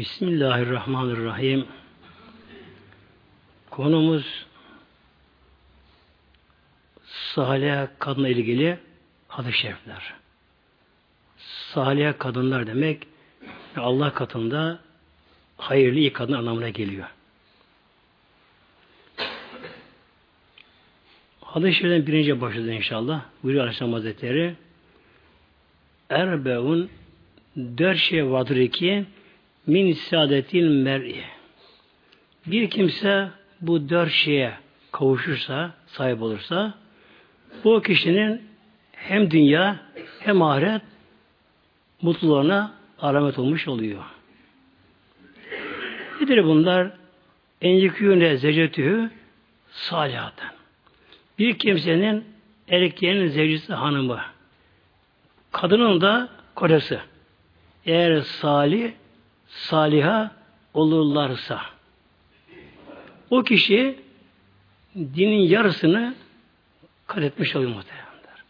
Bismillahirrahmanirrahim. Konumuz salih kadınla ilgili hadis-i şerifler. Salih kadınlar demek Allah katında hayırlı iyi kadın anlamına geliyor. Hadis-i şeriften birinci başladı inşallah. Buyuruyor Aleyhisselam Hazretleri Erbeun dört şey vardır ki min saadetil mer'i. Bir kimse bu dört şeye kavuşursa, sahip olursa bu kişinin hem dünya hem ahiret mutluluğuna alamet olmuş oluyor. Nedir bunlar? En yüküne zecetühü salihaten. Bir kimsenin erkeğinin zevcisi hanımı, kadının da kocası. Eğer salih, saliha olurlarsa o kişi dinin yarısını kat etmiş oluyor muhtemelenler.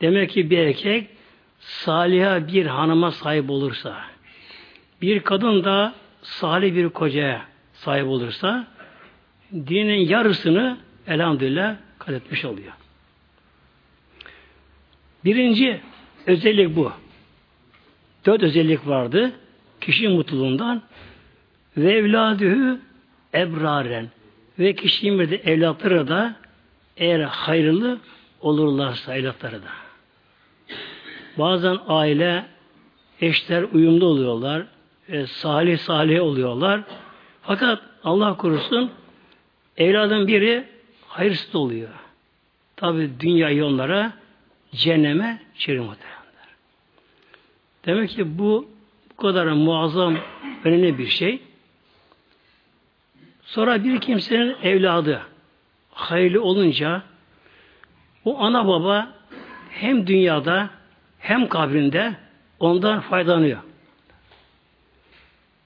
Demek ki bir erkek saliha bir hanıma sahip olursa, bir kadın da salih bir kocaya sahip olursa, dinin yarısını elhamdülillah kat etmiş oluyor. Birinci özellik bu. Dört özellik vardı. Kişinin mutluluğundan ve evladühü ebraren ve kişinin bir de evlatları da eğer hayırlı olurlarsa evlatları da. Bazen aile eşler uyumlu oluyorlar. E, salih salih oluyorlar. Fakat Allah korusun evladın biri hayırsız oluyor. Tabi dünyayı onlara cehenneme çeviriyor Demek ki bu kadar muazzam önemli bir şey. Sonra bir kimsenin evladı hayırlı olunca o ana baba hem dünyada hem kabrinde ondan faydalanıyor.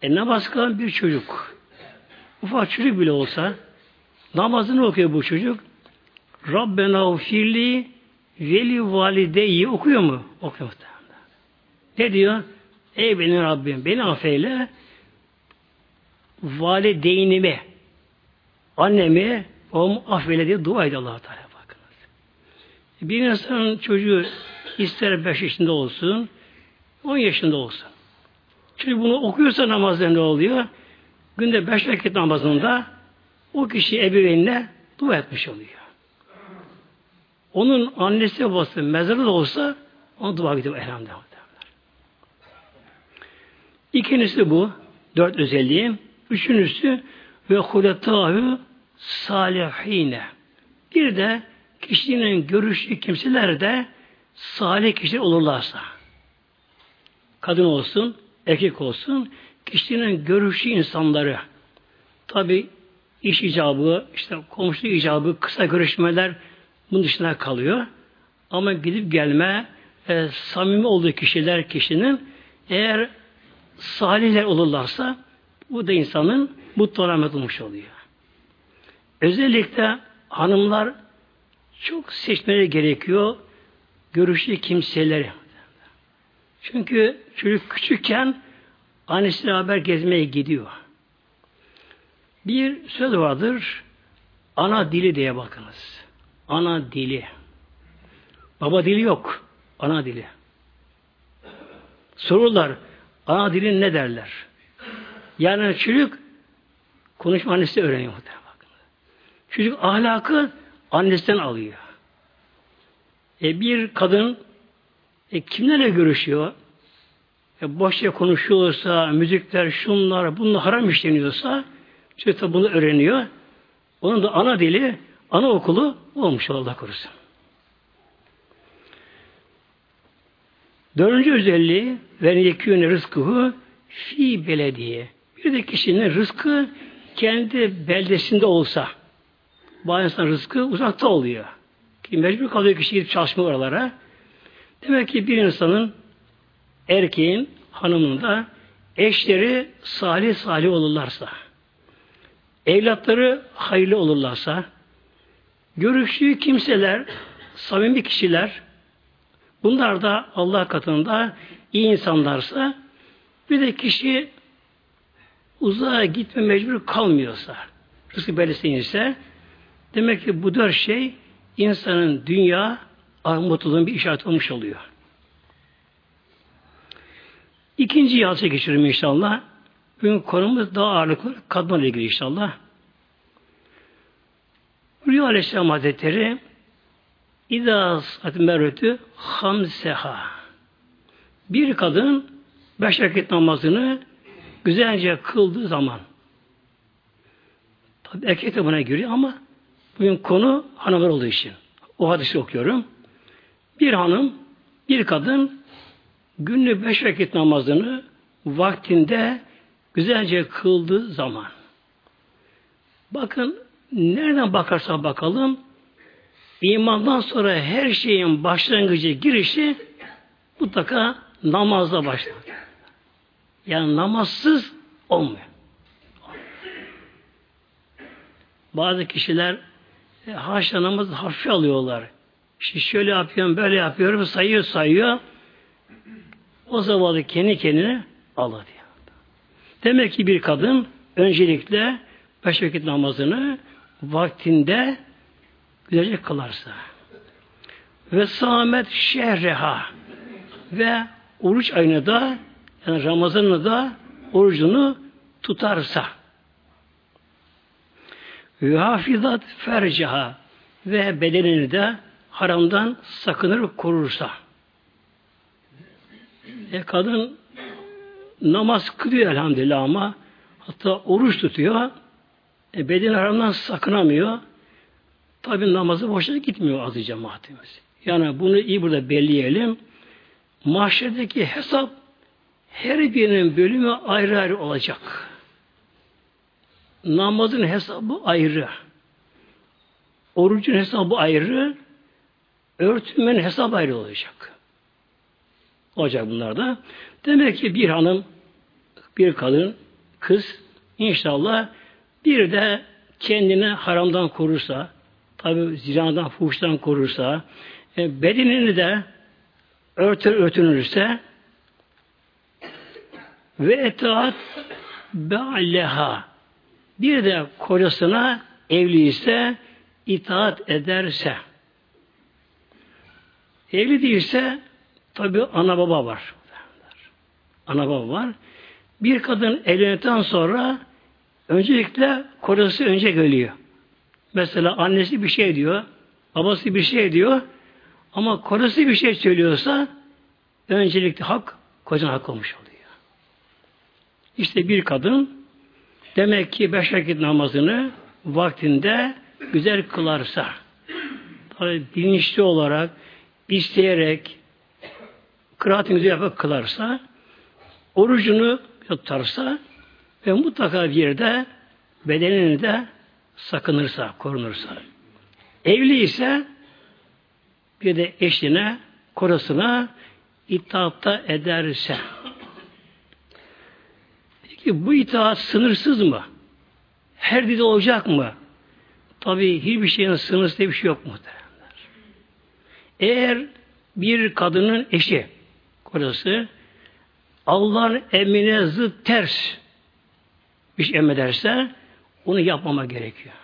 E namaz kılan bir çocuk ufak çocuk bile olsa namazını okuyor bu çocuk Rabbena ufirli veli valideyi okuyor mu? Okuyor. Ne diyor? Ey benim Rabbim beni affeyle valideynimi annemi o affeyle diye dua ediyor allah Teala bakınız. Bir insanın çocuğu ister 5 yaşında olsun, 10 yaşında olsun. Çünkü bunu okuyorsa namazda oluyor? Günde 5 vakit namazında o kişi ebeveynine dua etmiş oluyor. Onun annesi babası mezarı da olsa ona dua gidiyor elhamdülillah. İkincisi bu. Dört özelliği. Üçüncüsü ve huletâhü salihine. Bir de kişinin görüşü kimseler de salih kişi olurlarsa. Kadın olsun, erkek olsun, kişinin görüşü insanları. Tabi iş icabı, işte komşu icabı, kısa görüşmeler bunun dışına kalıyor. Ama gidip gelme, e, samimi olduğu kişiler kişinin eğer salihler olurlarsa bu da insanın mutlu alamet olmuş oluyor. Özellikle hanımlar çok seçmeleri gerekiyor görüşlü kimseleri. Çünkü çocuk küçükken annesiyle haber gezmeye gidiyor. Bir söz vardır. Ana dili diye bakınız. Ana dili. Baba dili yok. Ana dili. Sorurlar. Ana dilin ne derler? Yani çocuk konuşma annesi öğreniyor. Çocuk ahlakı annesinden alıyor. E bir kadın e, kimlerle görüşüyor? E, boşça konuşuyorsa, müzikler, şunlar, bunlar haram işleniyorsa çocuk da bunu öğreniyor. Onun da ana dili, ana okulu olmuş Allah korusun. Dördüncü özelliği ve yekûne rızkıhu fi belediye. Bir de kişinin rızkı kendi beldesinde olsa bazı insan rızkı uzakta oluyor. Ki mecbur kalıyor kişi gidip çalışma oralara. Demek ki bir insanın erkeğin, hanımın da eşleri salih salih olurlarsa, evlatları hayırlı olurlarsa, görüştüğü kimseler, samimi kişiler, bunlar da Allah katında iyi insanlarsa, bir de kişi uzağa gitme mecbur kalmıyorsa, rızkı belirsinirse, demek ki bu dört şey insanın dünya mutluluğun bir işaret olmuş oluyor. İkinci yalça geçiyorum inşallah. Bugün konumuz daha ağırlıklı kadınla ilgili inşallah. Rüya Aleyhisselam Hazretleri Sât mervetü hamseha. Bir kadın beş vakit namazını güzelce kıldığı zaman. Tabi erkek de buna giriyor ama bugün konu hanımlar olduğu için. O hadisi okuyorum. Bir hanım, bir kadın günlük beş vakit namazını vaktinde güzelce kıldığı zaman. Bakın nereden bakarsa bakalım imandan sonra her şeyin başlangıcı girişi mutlaka namazla başlar. Yani namazsız olmuyor. Bazı kişiler e, haşa namazı hafif alıyorlar. İşte şöyle yapıyorum, böyle yapıyorum, sayıyor sayıyor. O zavallı kendi kendine Allah diyor. Demek ki bir kadın öncelikle beş vakit namazını vaktinde güzelce kılarsa ve samet şehreha. Ve oruç ayını da yani Ramazan'ı da orucunu tutarsa. Ve hafizat fercaha. Ve bedenini de haramdan sakınır korursa. E kadın namaz kılıyor elhamdülillah ama hatta oruç tutuyor. E, beden haramdan sakınamıyor tabi namazı boşuna gitmiyor azı cemaatimiz. Yani bunu iyi burada belleyelim. Mahşerdeki hesap her birinin bölümü ayrı ayrı olacak. Namazın hesabı ayrı. Orucun hesabı ayrı. Örtünmenin hesabı ayrı olacak. Olacak bunlar da. Demek ki bir hanım, bir kadın, kız inşallah bir de kendini haramdan korursa, tabi zinadan, fuhuştan korursa, e, bedenini de örtür örtünürse ve etaat be'alleha bir de kocasına evli ise itaat ederse evli değilse tabi ana baba var. Ana baba var. Bir kadın evlendikten sonra öncelikle kocası önce geliyor. Mesela annesi bir şey diyor, babası bir şey diyor ama kocası bir şey söylüyorsa öncelikle hak kocanın hak olmuş oluyor. İşte bir kadın demek ki beş vakit namazını vaktinde güzel kılarsa tabi bilinçli olarak isteyerek kıraatini güzel yapıp kılarsa orucunu tutarsa ve mutlaka bir yerde bedenini de sakınırsa, korunursa. Evli ise bir de eşine, korasına itaatta ederse. Peki bu itaat sınırsız mı? Her dilde olacak mı? Tabi hiçbir şeyin sınırsız diye bir şey yok muhteremler. Eğer bir kadının eşi, kocası Allah'ın emrine zıt ters bir şey emrederse onu yapmama gerekiyor.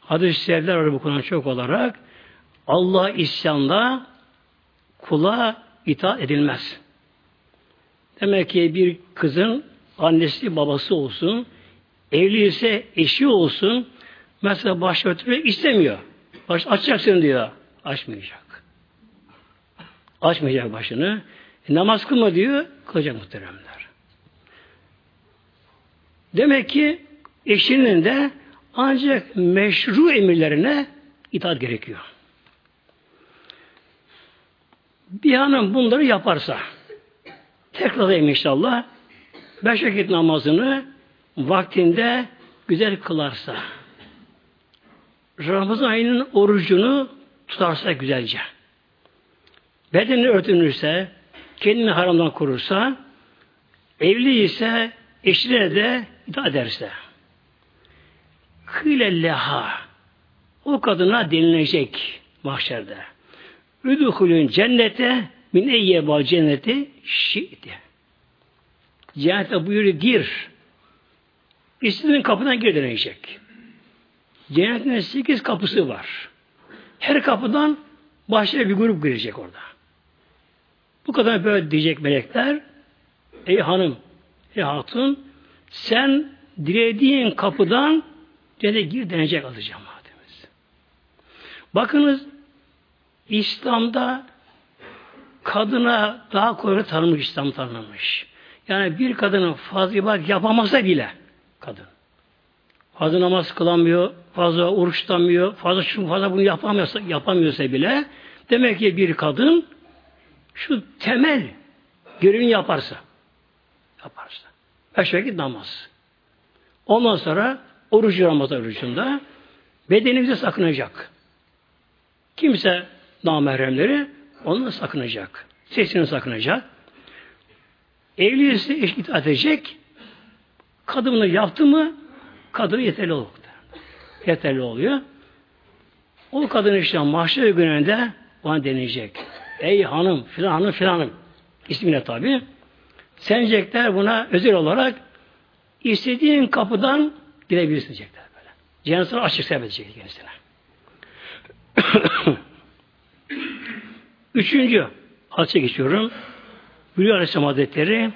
Hadis-i şerifler var bu konuda çok olarak. Allah isyanda kula itaat edilmez. Demek ki bir kızın annesi babası olsun, evli ise eşi olsun, mesela baş örtmek istemiyor. Baş açacaksın diyor. Açmayacak. Açmayacak başını. E, namaz kılma diyor, kılacak muhteremler. Demek ki eşinin de ancak meşru emirlerine itaat gerekiyor. Bir hanım bunları yaparsa tekrarlayayım inşallah beş vakit namazını vaktinde güzel kılarsa Ramazan ayının orucunu tutarsa güzelce bedeni örtünürse kendini haramdan korursa evli ise eşine de itaat ederse kıyle leha o kadına denilecek mahşerde. Üdühulün cennete min eyyeba cenneti şi'ti. Cennete buyuruyor gir. İstediğin kapıdan gir denecek. Cennetin sekiz kapısı var. Her kapıdan başka bir grup girecek orada. Bu kadar böyle diyecek melekler. Ey hanım, ey hatun, sen dilediğin kapıdan cennete gir denecek alacağım mademiz. Bakınız İslam'da kadına daha kuvvetli tanımış, İslam tanımış. Yani bir kadının fazla ibadet yapamasa bile kadın. Fazla namaz kılamıyor, fazla oruç fazla şu fazla bunu yapamıyorsa, yapamıyorsa bile demek ki bir kadın şu temel görevini yaparsa yaparsa. Beş vakit namaz. Ondan sonra oruç Ramazan orucunda bedenimizi sakınacak. Kimse namahremleri ondan sakınacak. Sesini sakınacak. Evliyse eş itaat edecek. Kadını yaptı mı kadın yeterli oluyor. Yeterli oluyor. O kadın işte mahşer gününde bana deneyecek. Ey hanım, filan hanım, filan hanım. İsmine tabi. Senecekler buna özel olarak istediğin kapıdan girebilirsin diyecekler böyle. Cennet açık sebebi kendisine. Üçüncü hadise geçiyorum. Bülü Aleyhisselam Hazretleri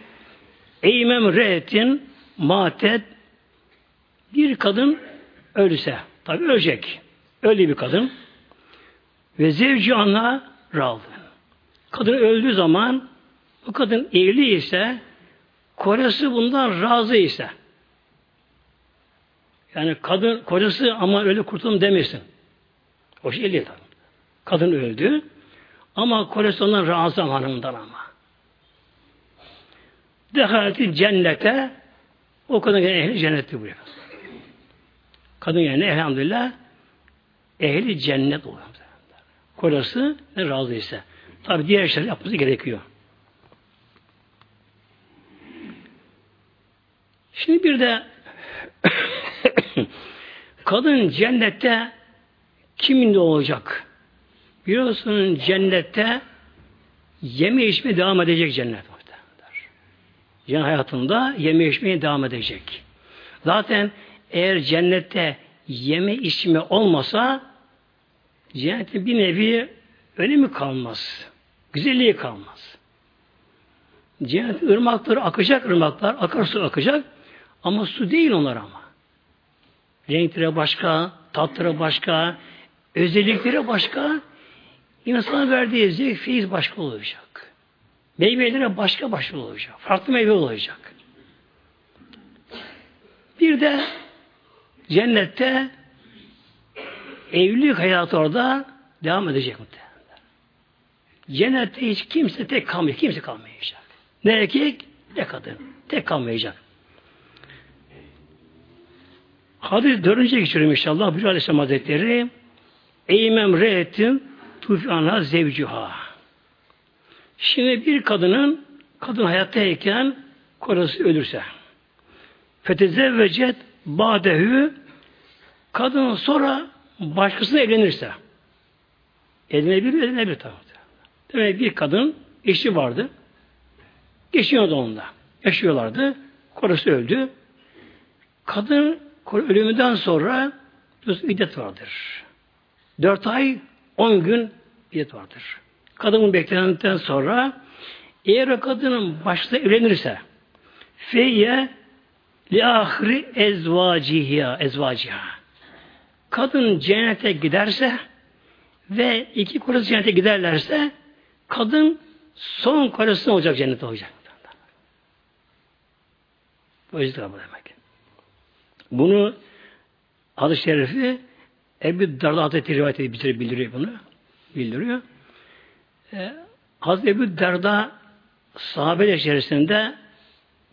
Eymem re'etin matet bir kadın ölse, tabi ölecek. Öyle bir kadın. Ve zevci anla razı. Kadın öldüğü zaman bu kadın evli ise kocası bundan razı ise yani kadın kocası ama öyle kurtulun demesin. O şey değil. Kadın öldü. Ama kocası ondan razı hanımdan ama. Dehaleti cennete o kadın yani ehli cenneti buraya. Kadın yani elhamdülillah ehli cennet oluyor. Kocası ne razı ise. Tabi diğer işler yapması gerekiyor. Şimdi bir de kadın cennette kimin de olacak? Biliyorsunuz cennette yeme içme devam edecek cennet. Cennet hayatında yeme içmeye devam edecek. Zaten eğer cennette yeme içme olmasa cennetin bir nevi önemi kalmaz. Güzelliği kalmaz. Cennet ırmakları akacak ırmaklar, akarsu akacak ama su değil onlar ama. Renkleri başka, tatları başka, özellikleri başka, insana verdiği zevk, feyiz başka olacak. Meyvelere başka başka olacak. Farklı meyve olacak. Bir de cennette evlilik hayatı orada devam edecek muhtemelen. Cennette hiç kimse tek kalmayacak. Kimse kalmayacak. Ne erkek ne kadın. Tek kalmayacak. Hadis dördüncü geçiyorum inşallah. Bir Aleyhisselam Hazretleri Eymem re'etin tufana zevcuha. Şimdi bir kadının kadın hayattayken kocası ölürse fetezevvecet badehü kadın sonra başkasına evlenirse evlenebilir? Evlenebilir tabii. Demek bir kadın eşi vardı. Geçiyordu onda. Yaşıyorlardı. Kocası öldü. Kadın ölümünden sonra iddet vardır. Dört ay, on gün iddet vardır. Kadının beklenenden sonra eğer o kadının başta evlenirse feyye li ahri ezvaciha ezvaciha kadın cennete giderse ve iki kocası cennete giderlerse kadın son kocası olacak cennete olacak. Bu yüzden bu demek. Bunu adı şerifi Ebu Darda Hazretleri rivayet edip bildiriyor bunu. Bildiriyor. Ee, Hazreti Ebu Darda sahabeler içerisinde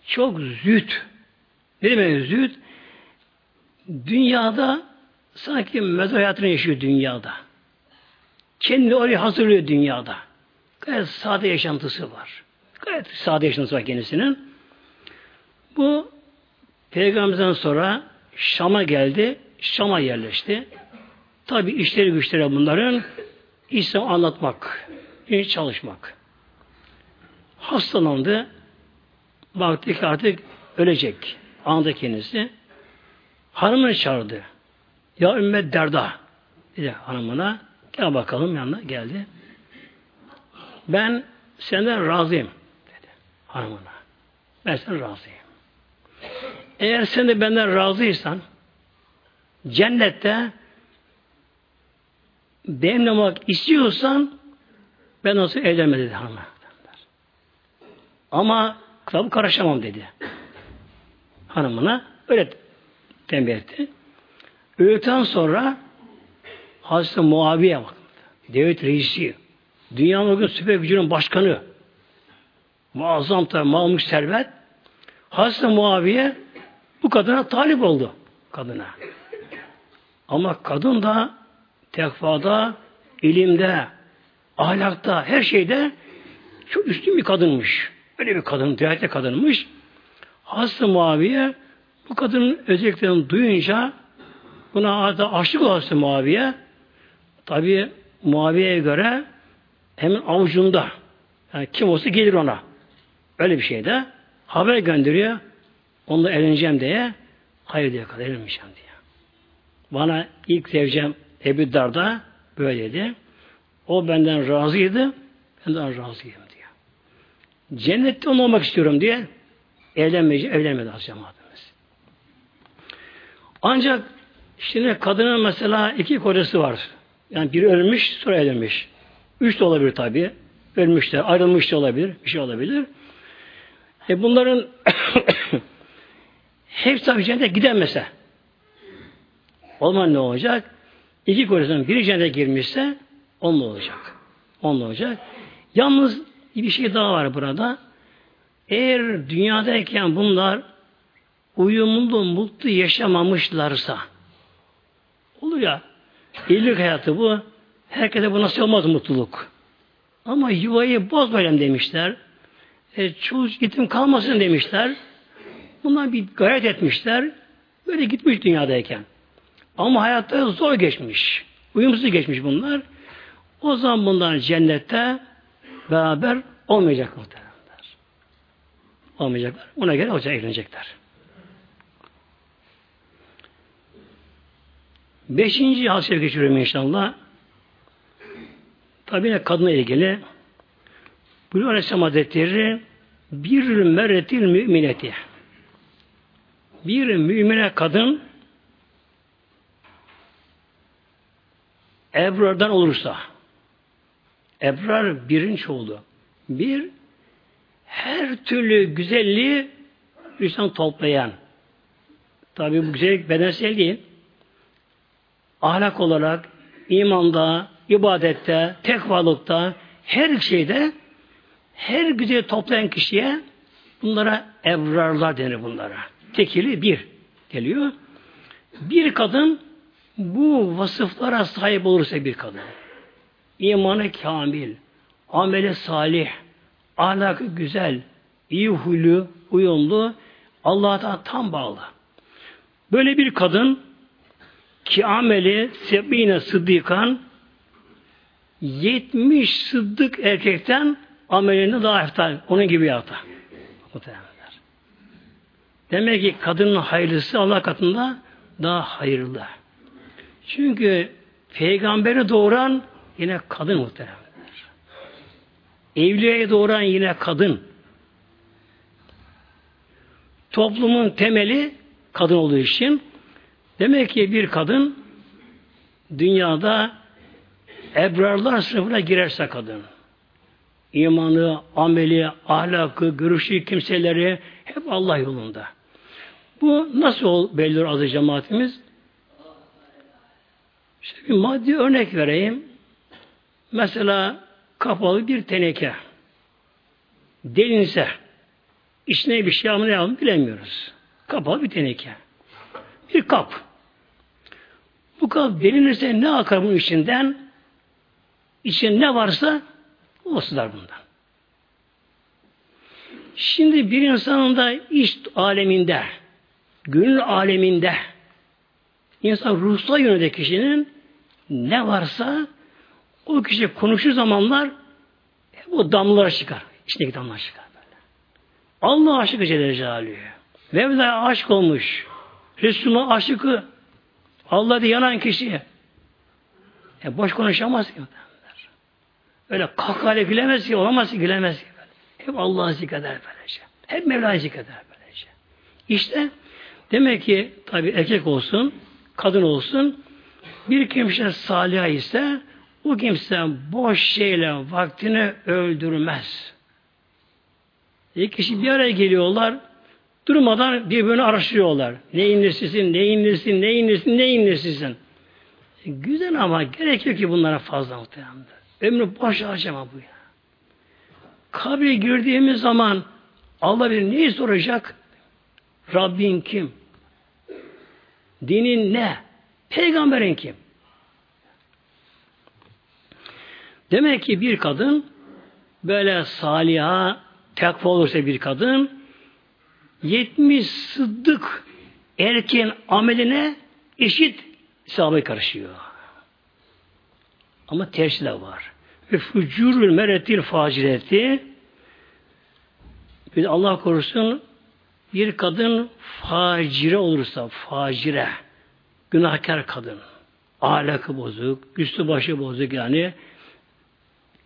çok züht. Ne demek züht? Dünyada sanki mezar hayatını yaşıyor dünyada. Kendi oraya hazırlıyor dünyada. Gayet sade yaşantısı var. Gayet sade yaşantısı var kendisinin. Bu Peygamberden sonra Şam'a geldi. Şam'a yerleşti. Tabi işleri güçleri bunların İslam anlatmak, çalışmak. Hastalandı. baktı ki artık ölecek. Anında kendisi. Hanımını çağırdı. Ya Ümmet Derda dedi hanımına. Gel bakalım yanına geldi. Ben senden razıyım dedi hanımına. Ben senden razıyım. Eğer sen de benden razıysan cennette benimle olmak istiyorsan ben nasıl evlenme dedi hanıma. Ama tabi karışamam dedi. Hanımına öyle tembih etti. Öğleden sonra Hazreti Muaviye bak. Devlet reisi. Dünyanın o gün süper gücünün başkanı. Muazzam tabi malmış servet. Hazreti Muaviye bu kadına talip oldu. Kadına. Ama kadın da tekvada, ilimde, ahlakta, her şeyde çok üstün bir kadınmış. Öyle bir kadın, değerli kadınmış. Hazreti Muaviye bu kadının özelliklerini duyunca buna hatta aşık olası Muaviye tabi Muaviye'ye göre hemen avucunda yani kim olsa gelir ona. Öyle bir şeyde haber gönderiyor. Onunla evleneceğim diye hayır diye kadar evlenmeyeceğim diye. Bana ilk seveceğim Ebu Darda böyleydi. O benden razıydı. Ben de razıyım diye. Cennette onu olmak istiyorum diye evlenmedi, evlenmedi az cemaatimiz. Ancak şimdi kadının mesela iki kocası var. Yani biri ölmüş, sonra evlenmiş. Üç de olabilir tabi. Ölmüşler, ayrılmış da olabilir, bir şey olabilir. E bunların hepsi tabi cennete gidemese o zaman ne olacak? İki kocasının biri cennete girmişse onunla olacak. Onunla olacak. Yalnız bir şey daha var burada. Eğer dünyadayken bunlar uyumlu, mutlu yaşamamışlarsa olur ya evlilik hayatı bu herkese bu nasıl olmaz mutluluk. Ama yuvayı bozmayalım demişler. E, çocuk yetim kalmasın demişler. Bunlar bir gayret etmişler. Böyle gitmiş dünyadayken. Ama hayatta zor geçmiş. Uyumsuz geçmiş bunlar. O zaman bunlar cennette beraber olmayacak muhtemelenler. Olmayacaklar. Ona göre olacak, evlenecekler. Beşinci hadise geçiyorum inşallah. Tabi ne kadına ilgili Bülü Aleyhisselam Hazretleri bir merretil mümineti bir mümine kadın Ebrar'dan olursa Ebrar birin çoğulu. Bir her türlü güzelliği insan toplayan. Tabi bu güzellik bedensel değil. Ahlak olarak, imanda, ibadette, tekvalıkta, her şeyde her güzel toplayan kişiye bunlara evrarlar denir bunlara. Tekili bir geliyor. Bir kadın bu vasıflara sahip olursa bir kadın, imanı kamil, ameli salih, ahlakı güzel, iyi huylu, uyumlu, Allah'a tam bağlı. Böyle bir kadın ki ameli sebine sıddıkan 70 sıddık erkekten amelini daha eftal. Onun gibi yaptı. Muhtemelenler. Demek ki kadının hayırlısı Allah katında daha hayırlı. Çünkü peygamberi doğuran yine kadın muhteremler. Evliyayı doğuran yine kadın. Toplumun temeli kadın olduğu için demek ki bir kadın dünyada ebrarlar sınıfına girerse kadın imanı, ameli, ahlakı, görüşü, kimseleri hep Allah yolunda. Bu nasıl belli azı cemaatimiz? İşte bir maddi örnek vereyim. Mesela kapalı bir teneke delinse içine bir şey ne yapalım bilemiyoruz. Kapalı bir teneke. Bir kap. Bu kap delinirse ne akar bunun içinden? İçinde ne varsa o sızar bundan. Şimdi bir insanın da iş aleminde, gönül aleminde İnsan ruhsal yönde kişinin ne varsa o kişi konuşur zamanlar o damlalar çıkar. İçindeki damlalar çıkar böyle. Allah aşık Celle Celaluhu. Mevla aşk olmuş. Resulullah aşıkı. Allah diye yanan kişi. E boş konuşamaz ki. Öyle kahkahayla gülemez ki, olamaz ki, gülemez ki. Hep Allah'ı zikreder böylece. Hep Mevla'yı zikreder böylece. İşte demek ki tabi erkek olsun, kadın olsun, bir kimse salih ise o kimse boş şeyle vaktini öldürmez. İki kişi bir araya geliyorlar, durmadan birbirini araştırıyorlar. Ne inirsisin, ne inirsin, ne inirsin, ne inirsisin. E, güzel ama gerekiyor ki bunlara fazla muhtemelen. Ömrü boş harcama bu ya. Kabre girdiğimiz zaman Allah bir neyi soracak? Rabbin kim? Dinin ne? Peygamberin kim? Demek ki bir kadın böyle saliha, takva olursa bir kadın 70 sıddık erken ameline eşit sahabe karışıyor. Ama tersi de var. Ve fucurul meretil facireti bir Allah korusun bir kadın facire olursa facire günahkar kadın ahlakı bozuk, üstü başı bozuk yani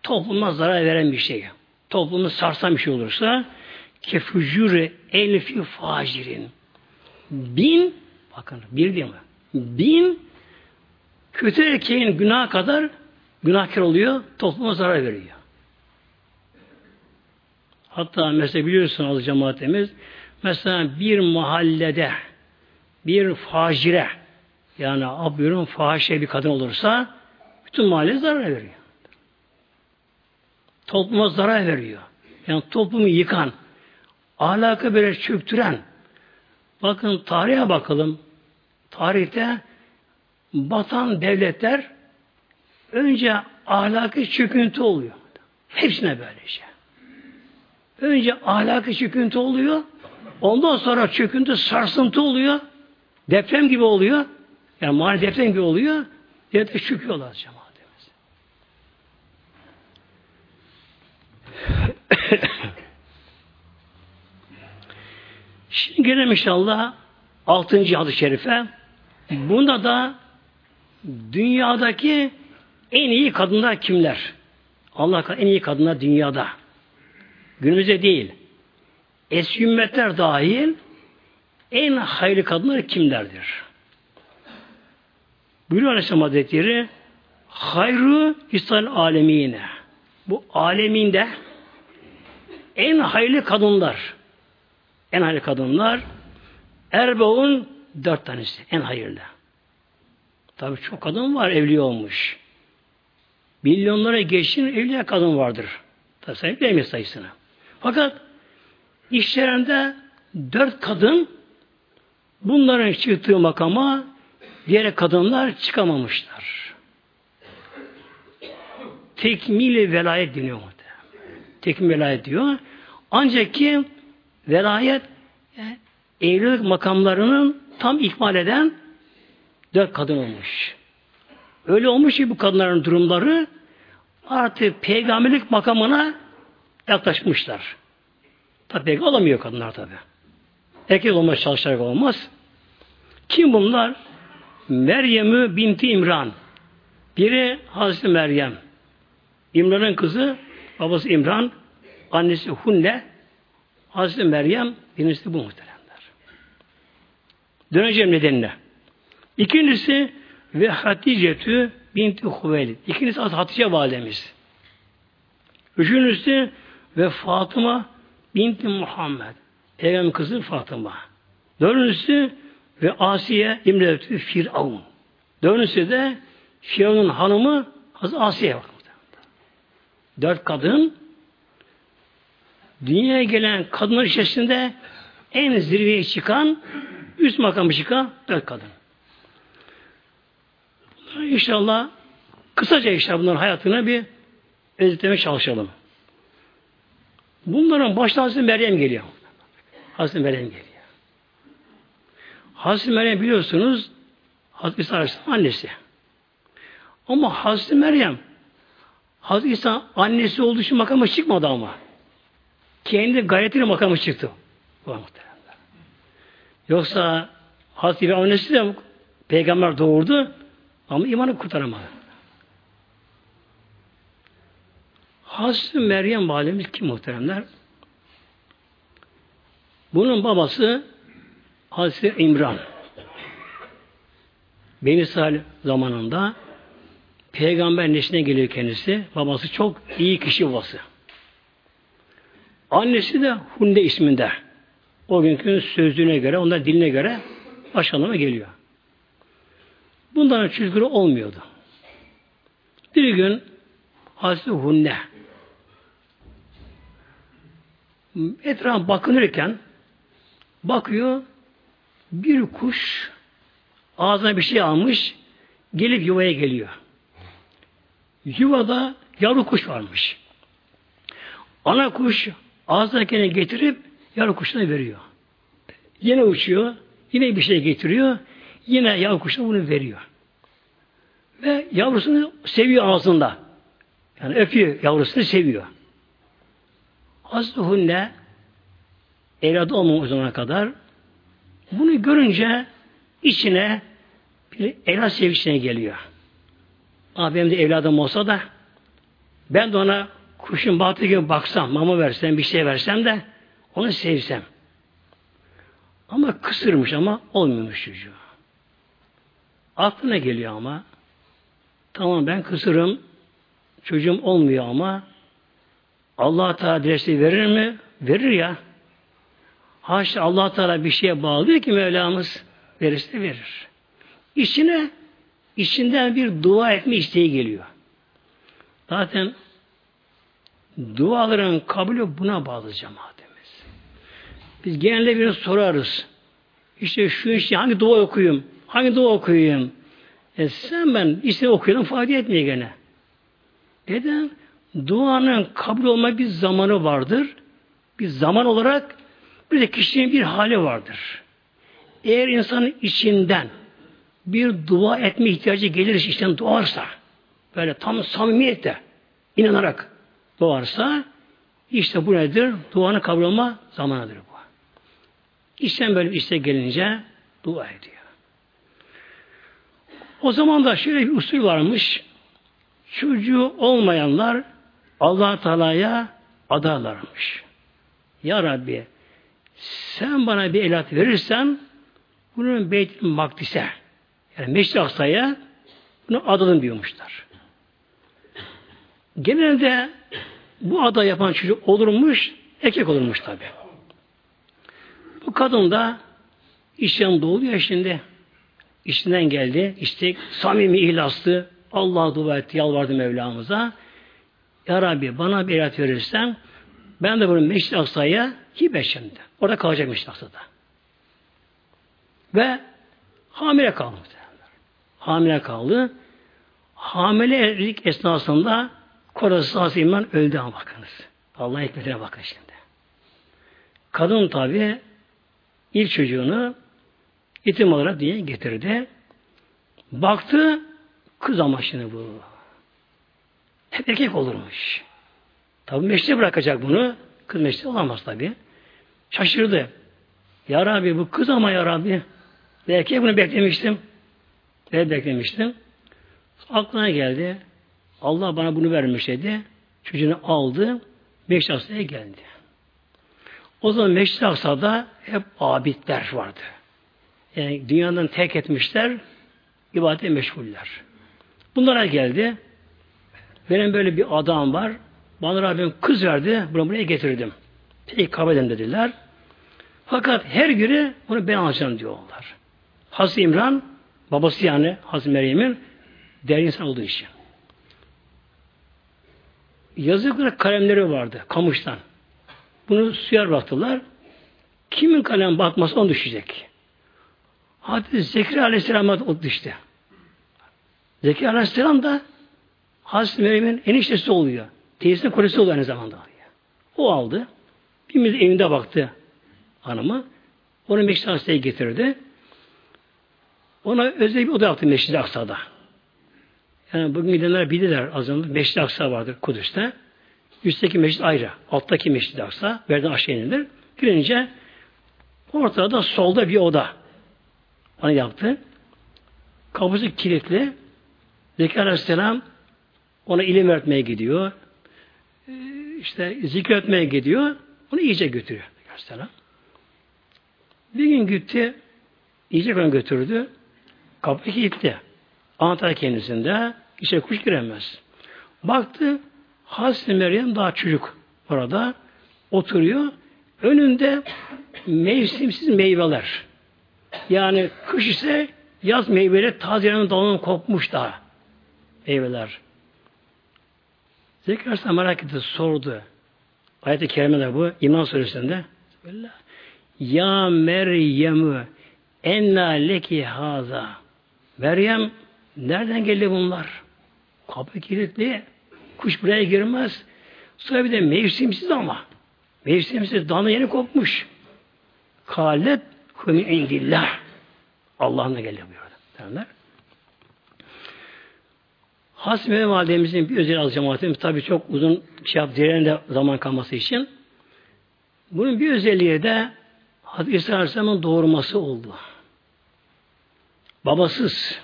topluma zarar veren bir şey. Toplumu sarsan bir şey olursa kefücüre elfi facirin bin bakın bir değil mi? Bin kötü erkeğin günah kadar günahkar oluyor, topluma zarar veriyor. Hatta mesela biliyorsunuz cemaatimiz mesela bir mahallede bir facire yani abiyonun fahişe bir kadın olursa bütün mahalle zarar veriyor. Topluma zarar veriyor. Yani toplumu yıkan, ahlakı böyle çöktüren, bakın tarihe bakalım. Tarihte batan devletler önce ahlakı çöküntü oluyor. Hepsine böyle şey. Önce ahlakı çöküntü oluyor. Ondan sonra çöküntü sarsıntı oluyor. Deprem gibi oluyor. Yani mali deprem gibi oluyor. Devlete çöküyorlar cemaatimiz. Şimdi gelelim inşallah 6. hadis-i şerife. Bunda da dünyadaki en iyi kadınlar kimler? Allah en iyi kadınlar dünyada. Günümüzde değil. Eski ümmetler dahil en hayırlı kadınlar kimlerdir? Buyuruyor Aleyhisselam Hazretleri hayrı İsrail alemine. Bu aleminde en hayırlı kadınlar en hayırlı kadınlar Erbeun dört tanesi. En hayırlı. Tabi çok kadın var evli olmuş. Milyonlara geçin evli kadın vardır. Tabi bilemeyiz sayısını. Fakat işlerinde dört kadın bunların çıktığı makama diğer kadınlar çıkamamışlar. Tekmili velayet deniyor. Tekmil velayet diyor. Ancak ki velayet yani evlilik makamlarının tam ikmal eden dört kadın olmuş. Öyle olmuş ki bu kadınların durumları artık peygamberlik makamına yaklaşmışlar. Tabi olamıyor kadınlar tabi. Erkek olmaz çalışarak olmaz. Kim bunlar? Meryem'ü binti İmran. Biri Hazreti Meryem. İmran'ın kızı, babası İmran, annesi Hunne, Hazreti Meryem birincisi bu muhteremler. Döneceğim nedenine. İkincisi ve Hatice'tü binti Huveylid. İkincisi Hatice validemiz. Üçüncüsü ve Fatıma binti Muhammed. Peygamber kızı Fatıma. Dördüncüsü ve Asiye İmretü Firavun. Dördüncüsü de Firavun'un hanımı Asiye. Dört kadın dünyaya gelen kadınlar içerisinde en zirveye çıkan, üst makamı çıkan dört kadın. İnşallah kısaca işte bunların hayatına bir özetlemeye çalışalım. Bunların başta Hazreti Meryem geliyor. Hazreti Meryem geliyor. Hazreti Meryem biliyorsunuz Hazreti İsa Aleyhisselam annesi. Ama Hazreti Meryem Hazreti İsa annesi olduğu için makama çıkmadı ama. kendi gayretiyle makamı çıktı. Bu Yoksa Hazreti İbrahim annesi de peygamber doğurdu ama imanı kurtaramadı. Hazreti Meryem validemiz kim muhteremler? Bunun babası Hazreti İmran. Beni İsrail zamanında peygamber neşine geliyor kendisi. Babası çok iyi kişi babası. Annesi de Hunde isminde. O günkü sözlüğüne göre, onların diline göre baş anlama geliyor. Bunların çocukları olmuyordu. Bir gün Hazreti Hunne etraf bakınırken bakıyor bir kuş ağzına bir şey almış gelip yuvaya geliyor. Yuvada yavru kuş varmış. Ana kuş ağzındakini getirip yavru kuşuna veriyor. Yine uçuyor, yine bir şey getiriyor, yine yavru kuşuna bunu veriyor. Ve yavrusunu seviyor ağzında. Yani öpüyor, yavrusunu seviyor. Hazreti Hunne evladı olmamış zamana kadar bunu görünce içine bir evlat sevgisine geliyor. Abi benim de evladım olsa da ben de ona kuşun batı gibi baksam, mama versem, bir şey versem de onu sevsem. Ama kısırmış ama olmuyormuş çocuğu. Aklına geliyor ama tamam ben kısırım çocuğum olmuyor ama Allah Teala dilesi verir mi? Verir ya. Haşa Allah Teala bir şeye bağlı ki Mevlamız verirse verir. İçine içinden bir dua etme isteği geliyor. Zaten duaların kabulü buna bağlı cemaatimiz. Biz genelde bir sorarız. İşte şu işte hangi dua okuyayım? Hangi dua okuyayım? E sen ben işte okuyalım fayda etmeye gene. Neden? Duanın kabul olma bir zamanı vardır. Bir zaman olarak bir de kişinin bir hali vardır. Eğer insanın içinden bir dua etme ihtiyacı gelir içten doğarsa böyle tam samimiyetle inanarak doğarsa işte bu nedir? Duanın kabul olma zamanıdır bu. İşten böyle bir işte gelince dua ediyor. O zaman da şöyle bir usul varmış. Çocuğu olmayanlar allah Teala'ya adarlarmış. Ya Rabbi sen bana bir elat verirsen bunun Beyt-i Makdis'e yani Meşri Aksa'ya bunu adadım diyormuşlar. Genelde bu ada yapan çocuk olurmuş, erkek olurmuş tabi. Bu kadın da işten doğuyor şimdi. İşinden geldi. İşte samimi ihlaslı. Allah'a dua etti, yalvardı Mevlamıza. Ya Rabbi bana bir elat verirsen ben de bunu Meşri Aksa'ya hibe şimdi. Orada kalacak Meşri Aksa'da. Ve hamile kaldı. Hamile kaldı. Hamilelik esnasında kocası Hazreti İmran öldü ama bakınız. Allah'ın hikmetine bakın şimdi. Kadın tabi ilk çocuğunu yetim olarak diye getirdi. Baktı kız ama şimdi bu. Hep erkek olurmuş. Tabi meşte bırakacak bunu. Kız meşte olamaz tabi. Şaşırdı. Ya Rabbi bu kız ama ya Rabbi. Ve bunu beklemiştim. Ne beklemiştim. Aklına geldi. Allah bana bunu vermiş dedi. Çocuğunu aldı. Meşri geldi. O zaman Meşri Aksa'da hep abidler vardı. Yani dünyadan tek etmişler, ibadete meşguller. Bunlara geldi. Benim böyle bir adam var. Bana Rabbim kız verdi. Bunu buraya getirdim. Peki kabul edin dediler. Fakat her günü onu ben alacağım diyorlar. Hazreti İmran babası yani Hazreti Meryem'in değerli insan olduğu için. Yazıkları kalemleri vardı kamıştan. Bunu suya bıraktılar. Kimin kalem batması on düşecek. Hazreti Zekeriya Aleyhisselam'a düştü. Zekeriya Aleyhisselam da Hazreti Meryem'in eniştesi oluyor. Teyzesinin kolesi oluyor aynı zamanda. O aldı. Birimiz evinde baktı hanımı. Onu Meşri Aksa'ya getirdi. Ona özel bir oda yaptı Meşri Aksa'da. Yani bugün gidenler bilirler az önce. Meşri Aksa vardır Kudüs'te. Üstteki meşrit ayrı. Alttaki meşrit aksa. Verden aşağı inilir. Girince ortada solda bir oda. Onu yaptı. Kapısı kilitli. Zekeriya Aleyhisselam ona ilim öğretmeye gidiyor. Ee, işte zikretmeye gidiyor. Onu iyice götürüyor. Aleyhisselam. Bir gün gitti. iyice kan götürdü. Kapı kilitli. Anahtar kendisinde. İşte kuş giremez. Baktı Hazreti Meryem daha çocuk orada oturuyor. Önünde mevsimsiz meyveler. Yani kış ise yaz meyveleri tazelerin dalının kopmuş daha. Meyveler. Zekeriya merak etti, sordu. Ayet-i Kerime'de bu, İmran Suresi'nde. Ya Meryem'ü enna leki haza. Meryem, nereden geldi bunlar? Kapı kilitli. Kuş buraya girmez. Sonra bir de mevsimsiz ama. Mevsimsiz dana yeni kopmuş. Kalet kumi indillah. Allah'ın da geldi buyurdu. Derler. Hasime validemizin bir özel az cemaatimiz tabi çok uzun şey yap, de zaman kalması için. Bunun bir özelliği de Hazreti İsa Aleyhisselam'ın doğurması oldu. Babasız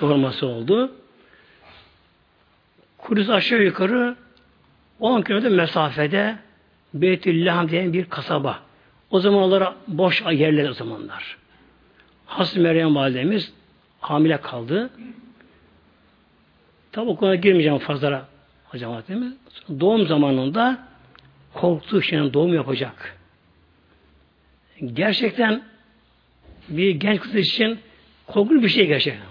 doğurması oldu. Kudüs aşağı yukarı 10 kilometre mesafede Beytüllaham diyen bir kasaba. O zamanlara boş yerler o zamanlar. Hasri Meryem validemiz hamile kaldı. Tabi o konuda girmeyeceğim fazla cemaatimiz. Doğum zamanında korktu şimdi doğum yapacak. Gerçekten bir genç kız için korkunç bir şey gerçekten.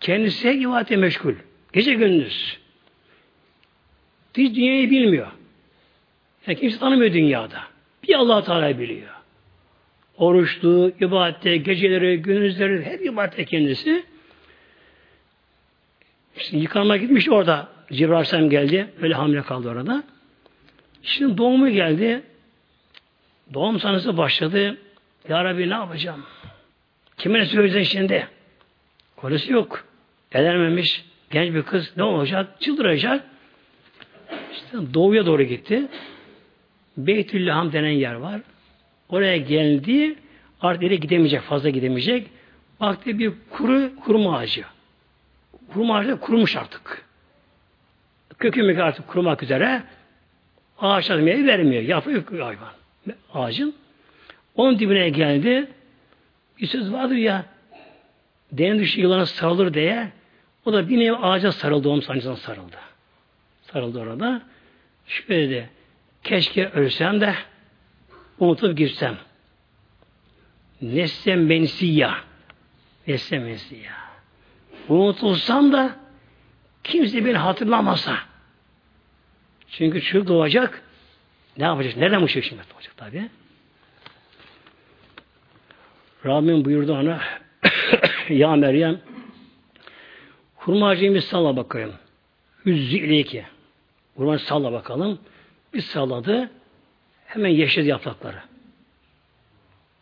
Kendisi ibadete meşgul. Gece gündüz. Hiç dünyayı bilmiyor. Yani kimse tanımıyor dünyada. Bir allah Teala biliyor. Oruçlu, ibadette, geceleri, gündüzleri hep ibadette kendisi. İşte yıkanma gitmiş orada. Cibril geldi. Öyle hamile kaldı orada. Şimdi doğumu geldi. Doğum sanısı başladı. Ya Rabbi ne yapacağım? Kime ne şimdi? Kolesi yok. Elenmemiş. Genç bir kız ne olacak? Çıldıracak. İşte doğuya doğru gitti. Beytüllaham denen yer var. Oraya geldi. Artık gidemeyecek. Fazla gidemeyecek. Baktı bir kuru kuruma ağacı. Kuruma ağacı kurumuş artık. Kökü artık kurumak üzere. Ağaçlar meyve vermiyor. Yapıyor hayvan. Ağacın. Onun dibine geldi. Bir söz vardır ya den dışı yılana sarılır diye o da bir nevi ağaca sarıldı, onun sancısına sarıldı. Sarıldı orada. Şöyle dedi, keşke ölsem de unutup girsem. Nesem mensiyya. Nesem mensiyya. Unutulsam da kimse beni hatırlamasa. Çünkü çocuk doğacak. Ne yapacak? Nereden bu çocuk şimdi doğacak tabi? Rabbim buyurdu ona ya Meryem hurma ağacını salla bakayım. Üzzü ileyki. Hurma salla bakalım. Bir salladı. Hemen yeşerdi yaprakları.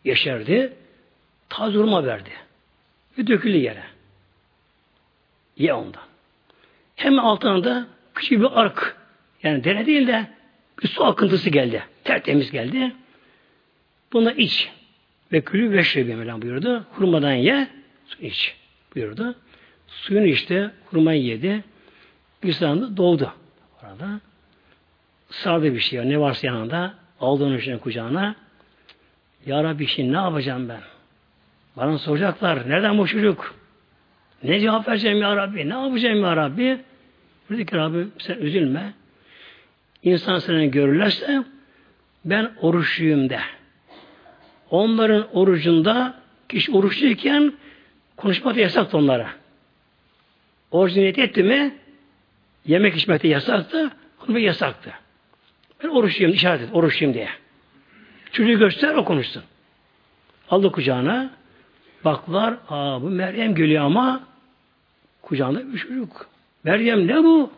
Yeşerdi. Taze hurma verdi. Ve döküldü yere. Ye ondan. Hemen altına da küçük bir ark. Yani dere değil de bir su akıntısı geldi. Tertemiz geldi. Buna iç. Ve külü ve şebi Mevlam buyurdu. Hurmadan ye, su iç buyurdu. Suyunu içti, hurmayı yedi. Bir anda doğdu. Orada sardı bir şey. Ne varsa yanında aldı onu içine kucağına. Ya Rabbi şimdi ne yapacağım ben? Bana soracaklar. Nereden bu çocuk? Ne cevap vereceğim ya Rabbi? Ne yapacağım ya Rabbi? Dedi ki Rabbi sen üzülme. İnsan seni görürlerse ben oruçluyum de. Onların orucunda kişi oruçluyken konuşmak yasaktı onlara. Oruç niyet etti mi yemek içmek de yasaktı, konuşmak yasaktı. Ben oruçluyum, işaret et, oruçluyum diye. Çocuğu göster, o konuşsun. Aldı kucağına, baklar, aa bu Meryem geliyor ama kucağında bir çocuk. Meryem ne bu?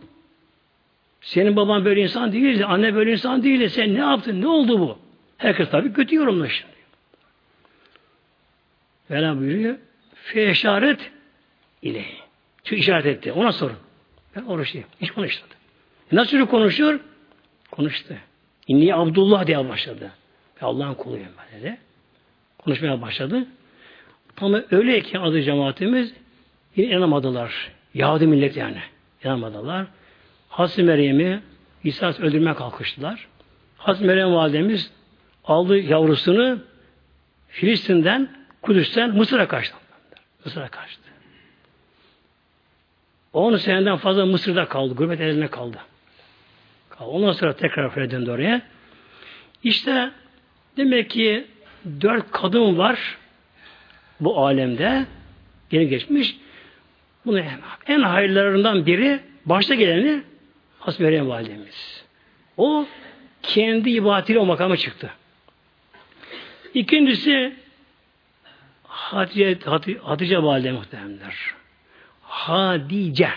Senin baban böyle insan değildi, anne böyle insan değildi. Sen ne yaptın, ne oldu bu? Herkes tabii kötü yorumlaşıyor. Mevlam buyuruyor. Fe işaret ile. Şu işaret etti. Ona sorun. Ben oruçluyum. Hiç konuşmadı. Nasıl konuşur? Konuştu. İnni Abdullah diye başladı. Allah'ın kuluyum ben dedi. Konuşmaya başladı. Ama öyle ki adı cemaatimiz yine inanamadılar. Yahudi millet yani. İnanamadılar. Hazreti Meryem'i İsa öldürmeye kalkıştılar. Hazreti Meryem validemiz aldı yavrusunu Filistin'den, Kudüs'ten Mısır'a kaçtı. Mısır'a kaçtı. 10 seneden fazla Mısır'da kaldı. Gurbet eline kaldı. Ondan sonra tekrar döndü oraya. İşte demek ki dört kadın var bu alemde. Geri geçmiş. Bunu en hayırlarından biri başta geleni Hazreti Meryem Validemiz. O kendi ibadetiyle o makama çıktı. İkincisi Hatice, Hatice Valide muhtemelenler. Hadice.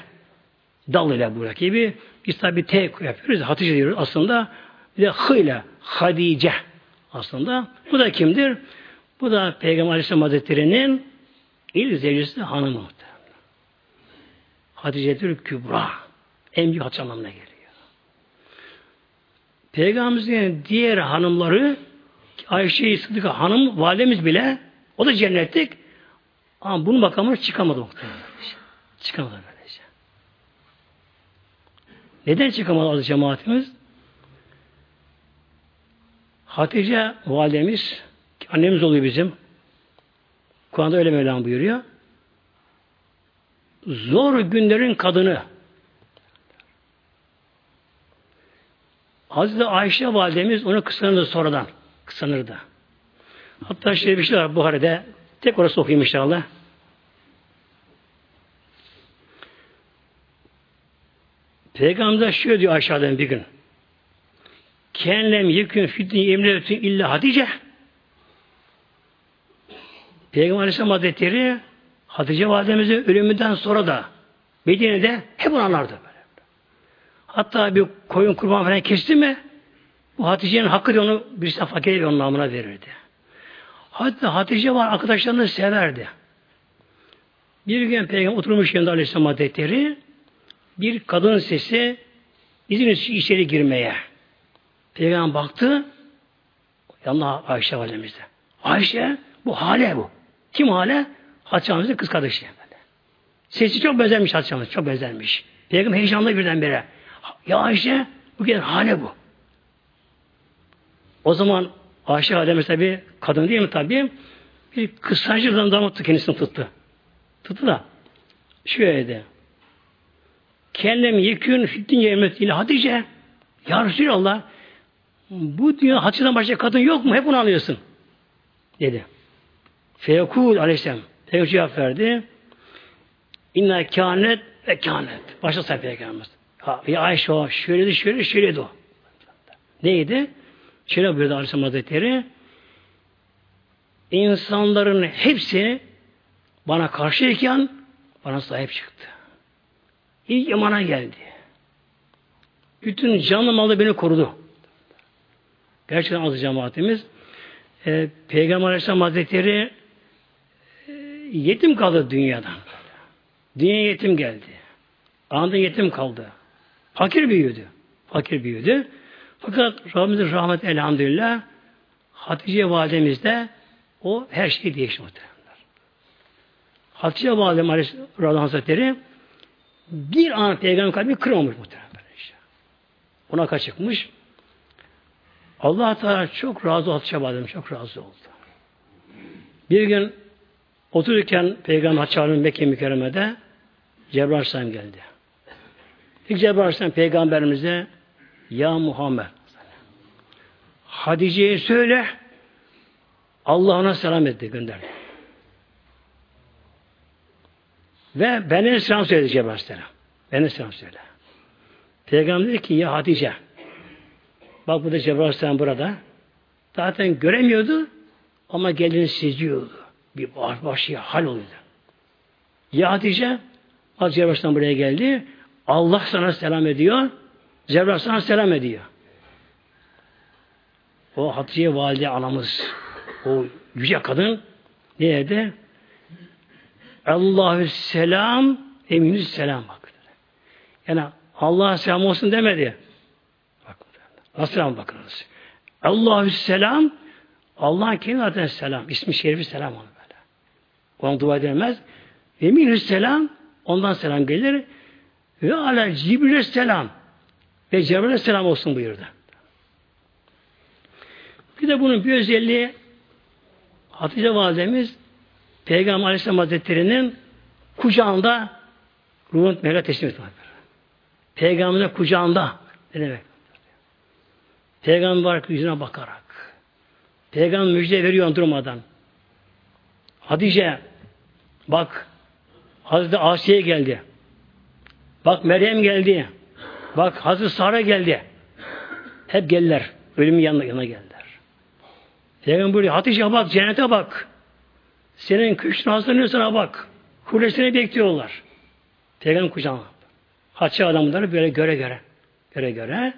Dal ile bu rakibi. Biz tabi T yapıyoruz. Hatice diyoruz aslında. Bir de H ile Hadice aslında. Bu da kimdir? Bu da Peygamber Aleyhisselam Hazretleri'nin ilk zevcisi hanımı. Hatice'dir Kübra. En büyük Hatice geliyor. Peygamberimizin diğer hanımları Ayşe-i Sıdıka hanım validemiz bile o da cennetlik ama bunun makamına çıkamadı. Çıkamadı böylece. Neden çıkamadı adı cemaatimiz? Hatice validemiz annemiz oluyor bizim. Kur'an'da öyle Mevlam buyuruyor. Zor günlerin kadını Hazreti Ayşe validemiz onu kısanırdı sonradan. Kısanırdı. Hatta şöyle bir şey var Buhari'de. Tek orası okuyayım inşallah. Peygamber şöyle diyor aşağıdan bir gün. Kenlem yekün fitni emretün illa Hatice. Peygamber Aleyhisselam Hazretleri Hatice Validemizin ölümünden sonra da Medine'de hep onu anlardı. Böyle. Hatta bir koyun kurban falan kesti mi bu Hatice'nin hakkı onu bir fakir onun namına verirdi. Hatta Hatice var arkadaşlarını severdi. Bir gün Peygamber oturmuş yanında Aleyhisselam Hazretleri bir kadın sesi izin içeri girmeye. Peygamber baktı yanına Ayşe validemizde. Ayşe bu hale bu. Kim hale? Hatice kız kardeşi. Sesi çok benzermiş Hatice Çok benzermiş. Peygamber heyecanlı birdenbire. Ya Ayşe bu kadar hale bu. O zaman Ayşe Validemiz tabi kadın değil mi tabi? Bir kısancıdan damatı kendisini tuttu. Tuttu da şöyle dedi. Kellem yekün fittin yemet ile Hatice. Ya Resulallah bu dünya Hatice'den başka kadın yok mu? Hep bunu alıyorsun. Dedi. Feyekul aleyhisselam. Peygamber cevap verdi. İnna kânet ve kânet. Başta sayfa peygamberimiz. Ha, ya Ayşe o şöyledi şöyle şöyledi o. Neydi? Şöyle buyurdu Aleyhisselam Hazretleri insanların hepsi bana karşıyken bana sahip çıktı. İlk imana geldi. Bütün canlı malı beni korudu. Gerçekten azı cemaatimiz. E, Peygamber Aleyhisselam Hazretleri yetim kaldı dünyadan. Dünya yetim geldi. Anında yetim kaldı. Fakir büyüdü. Fakir büyüdü. Fakat Rabbimizin rahmet elhamdülillah Hatice validemizde o her şey değişti muhtemelen. Hatice validem Aleyhisselam Hazretleri bir an peygamber kalbi kırmamış muhtemelen. Işte. Ona kaçıkmış. Allah Teala çok razı Hatice validem çok razı oldu. Bir gün otururken Peygamber Hatice Mekke mükerremede Cebrail Aleyhisselam geldi. İlk Cebrail Aleyhisselam peygamberimize ya Muhammed Hadice'ye söyle Allah selam etti gönderdi. Ve bana selam söyledi Cebrail Aleyhisselam. Bana selam söyle. Peygamber dedi ki ya Hatice bak burada Cebrail Aleyhisselam burada zaten göremiyordu ama gelini seziyordu. Bir baş başı hal oluyordu. Ya Hatice Cebrail Aleyhisselam buraya geldi. Allah sana selam ediyor. Cebrail selam ediyor. O Hatice valide anamız, o yüce kadın ne dedi? Allahü selam, eminü selam bak. Yani Allah'a selam olsun demedi. Bak, nasıl selam bakınız. Allahü selam Allah'ın kendi zaten selam. İsmi şerifi selam böyle. Ona dua edilmez. Ve minhü selam ondan selam gelir. Ve ala Cibril selam. Ve Cebrail selam olsun buyurdu. Bir de bunun bir özelliği Hatice validemiz Peygamber Aleyhisselam Hazretleri'nin kucağında ruhun Mevla teslim etmek. Peygamberin kucağında ne demek? Peygamber yüzüne bakarak. Peygamber müjde veriyor durmadan. Hatice bak Hazreti Asiye geldi. Bak Meryem geldi. Bak Hazreti Sara geldi. Hep geldiler. Ölümün yanına, yanına geldiler. Peygamber buyuruyor. Hatice bak cennete bak. Senin kışın hazırlanıyorsana bak. Kulesini bekliyorlar. Peygamber kucağına. Hatice adamları böyle göre göre göre göre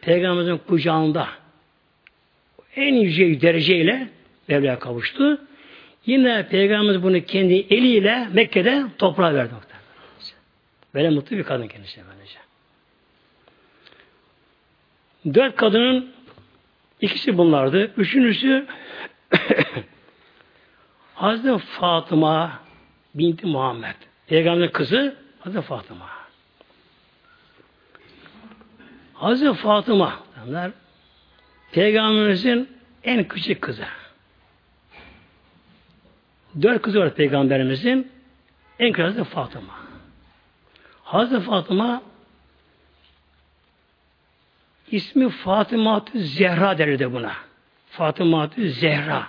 Peygamberimizin kucağında en yüce dereceyle Mevla'ya kavuştu. Yine Peygamberimiz bunu kendi eliyle Mekke'de toprağa verdi. Böyle mutlu bir kadın kendisi böylece. Dört kadının ikisi bunlardı. Üçüncüsü Hazreti Fatıma binti Muhammed. Peygamberin kızı Hazreti Fatıma. Hazreti Fatıma Peygamberimizin en küçük kızı. Dört kızı var Peygamberimizin. En küçük Hazreti Fatıma. Hazreti Fatıma ismi Fatıma Zehra derdi buna. Fatıma Zehra.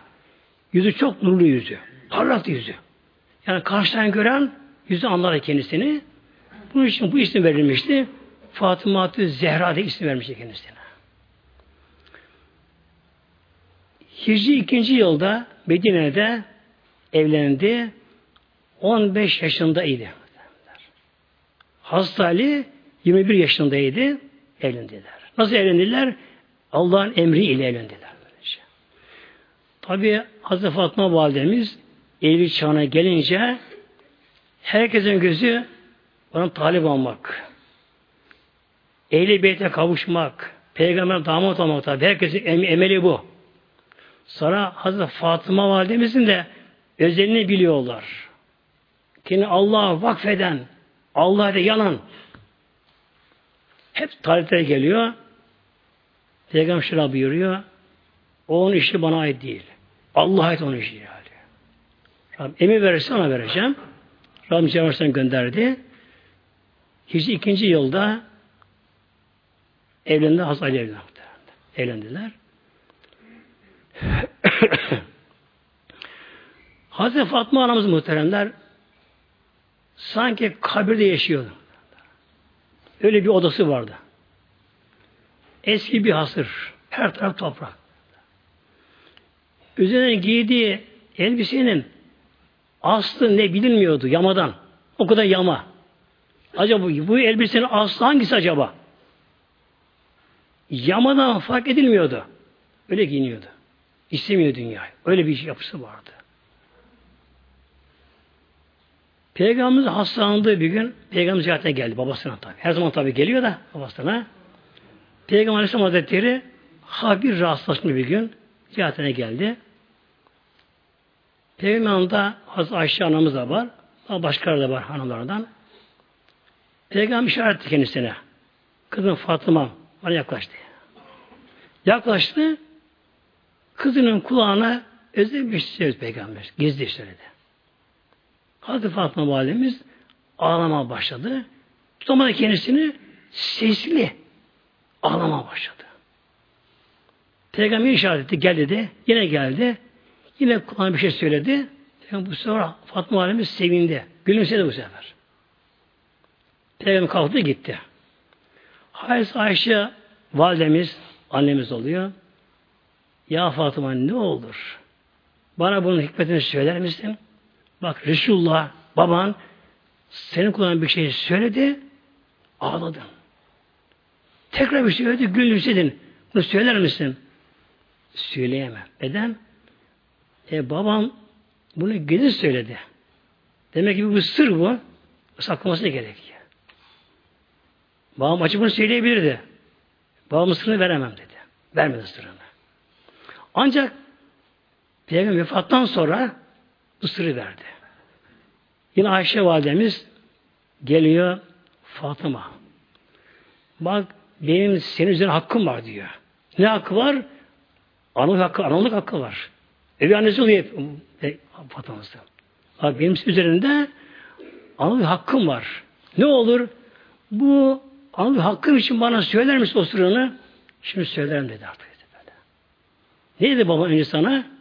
Yüzü çok nurlu yüzü. Parlak yüzü. Yani karşıdan gören yüzü anlar kendisini. Bunun için bu isim verilmişti. Fatıma Zehra diye isim vermişti kendisine. Hicri ikinci yılda Medine'de evlendi. 15 yaşındaydı. Hazreti Ali 21 yaşındaydı. Evlendiler. Nasıl evlendiler? Allah'ın emri ile evlendiler. Tabi Hazreti Fatma validemiz evlilik çağına gelince herkesin gözü ona talip olmak. Ehli beyte kavuşmak. Peygamber damat olmak tabi. Herkesin em emeli bu. Sonra Hazreti Fatıma validemizin de özelliğini biliyorlar. Kendini Allah'a vakfeden, Allah'a da yalan. Hep tarihler geliyor. Peygamber şöyle buyuruyor. Onun işi bana ait değil. Allah'a ait onun işi yani. Rabbim emir verirse ona vereceğim. Rabbim Cebrail'den gönderdi. Hicri ikinci yılda evlendi Hazreti Ali evlendi. Evlendiler. Hazreti Fatma anamız muhteremler sanki kabirde yaşıyordu. Öyle bir odası vardı. Eski bir hasır. Her taraf toprak. Üzerine giydiği elbisenin aslı ne bilinmiyordu yamadan. O kadar yama. Acaba bu, elbisenin aslı hangisi acaba? Yamadan fark edilmiyordu. Öyle giyiniyordu. İstemiyor dünyayı. Öyle bir yapısı vardı. Peygamberimiz hastalandığı bir gün Peygamber ziyaretine geldi babasına tabi. Her zaman tabi geliyor da babasına. Peygamber Aleyhisselam Hazretleri habir rahatsızlaşmış bir gün ziyaretine geldi. Peygamber yanında Hazreti Ayşe anamız da var. Daha başkaları da var hanımlardan. Peygamber işaret etti kendisine. Kızım Fatıma bana yaklaştı. Yaklaştı. Kızının kulağına özel bir şey söyledi Peygamber. Gizli söyledi. Hazreti Fatıma validemiz ağlama başladı. Tutamadı kendisini sesli ağlama başladı. Peygamber işaret etti, gel dedi. Yine geldi. Yine kulağına bir şey söyledi. Peygamber bu sefer Fatma validemiz sevindi. Gülümsedi bu sefer. Peygamber kalktı gitti. Hazreti Ayşe validemiz, annemiz oluyor. Ya Fatıma ne olur? Bana bunun hikmetini söyler misin? Bak Resulullah baban senin kulağına bir şey söyledi ağladın. Tekrar bir şey söyledi gülümsedin. Bunu söyler misin? Söyleyemem. Neden? E babam bunu gizli söyledi. Demek ki bu sır bu. Saklaması gerekiyor. Babam açık bunu söyleyebilirdi. Babamın sırrını veremem dedi. Vermedi sırrını. Ancak Peygamber vefattan sonra bu sırrı verdi. Yine Ayşe validemiz geliyor Fatıma. Bak benim senin üzerine hakkım var diyor. Ne hakkı var? Analık hakkı, analık hakkı var. Evi annesi oluyor e, Fatıma'sı. Bak benim üzerinde analık hakkım var. Ne olur? Bu analık hakkım için bana söyler misin o sırrını? Şimdi söylerim dedi artık. Böyle. Ne dedi baba önce sana?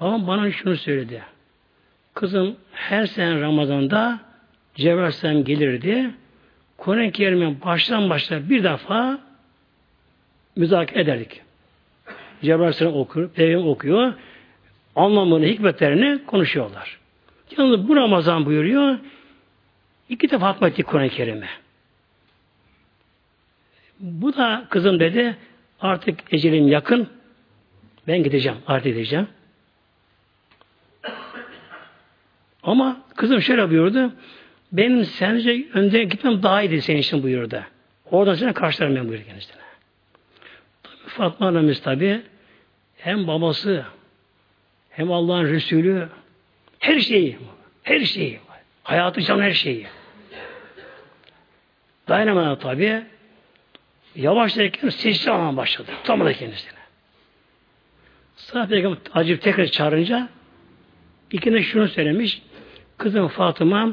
Babam bana şunu söyledi. Kızım her sene Ramazan'da Cebrail gelirdi. Kur'an-ı Kerim'e baştan başla bir defa müzakere ederdik. Cebrail okur, Peygamber okuyor. Anlamını, hikmetlerini konuşuyorlar. Yalnız bu Ramazan buyuruyor. iki defa hatma ettik Kur'an-ı Kerim'e. Bu da kızım dedi artık ecelim yakın. Ben gideceğim. Artık gideceğim. Ama kızım şöyle buyurdu. Benim sence önde gitmem daha iyiydi senin için buyurdu. Oradan sonra karşılarım ben buyurdu kendisine. Tabi Fatma Annemiz tabi hem babası hem Allah'ın Resulü her şeyi her şeyi hayatı can her şeyi dayanamadı tabi yavaş derken sessiz almaya başladı. Tutamadı kendisine. Sonra Peygamber acı tekrar çağırınca ikine şunu söylemiş. Kızım Fatıma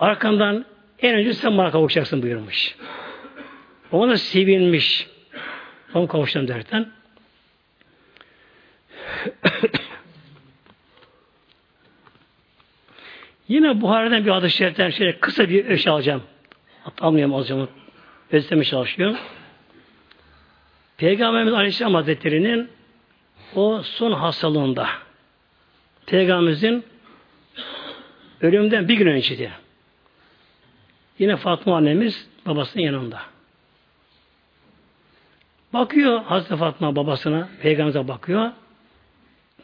arkandan en önce sen bana kavuşacaksın buyurmuş. Ona sevinmiş. Onu kavuştum derken. Yine Buhari'den bir adı şeriften şöyle kısa bir öş alacağım. Almayayım alacağım. Özleme çalışıyor. Peygamberimiz Aleyhisselam Hazretleri'nin o son hastalığında Peygamberimizin ölümden bir gün önceydi. Yine Fatma annemiz babasının yanında. Bakıyor Hazreti Fatma babasına, peygamberimize bakıyor.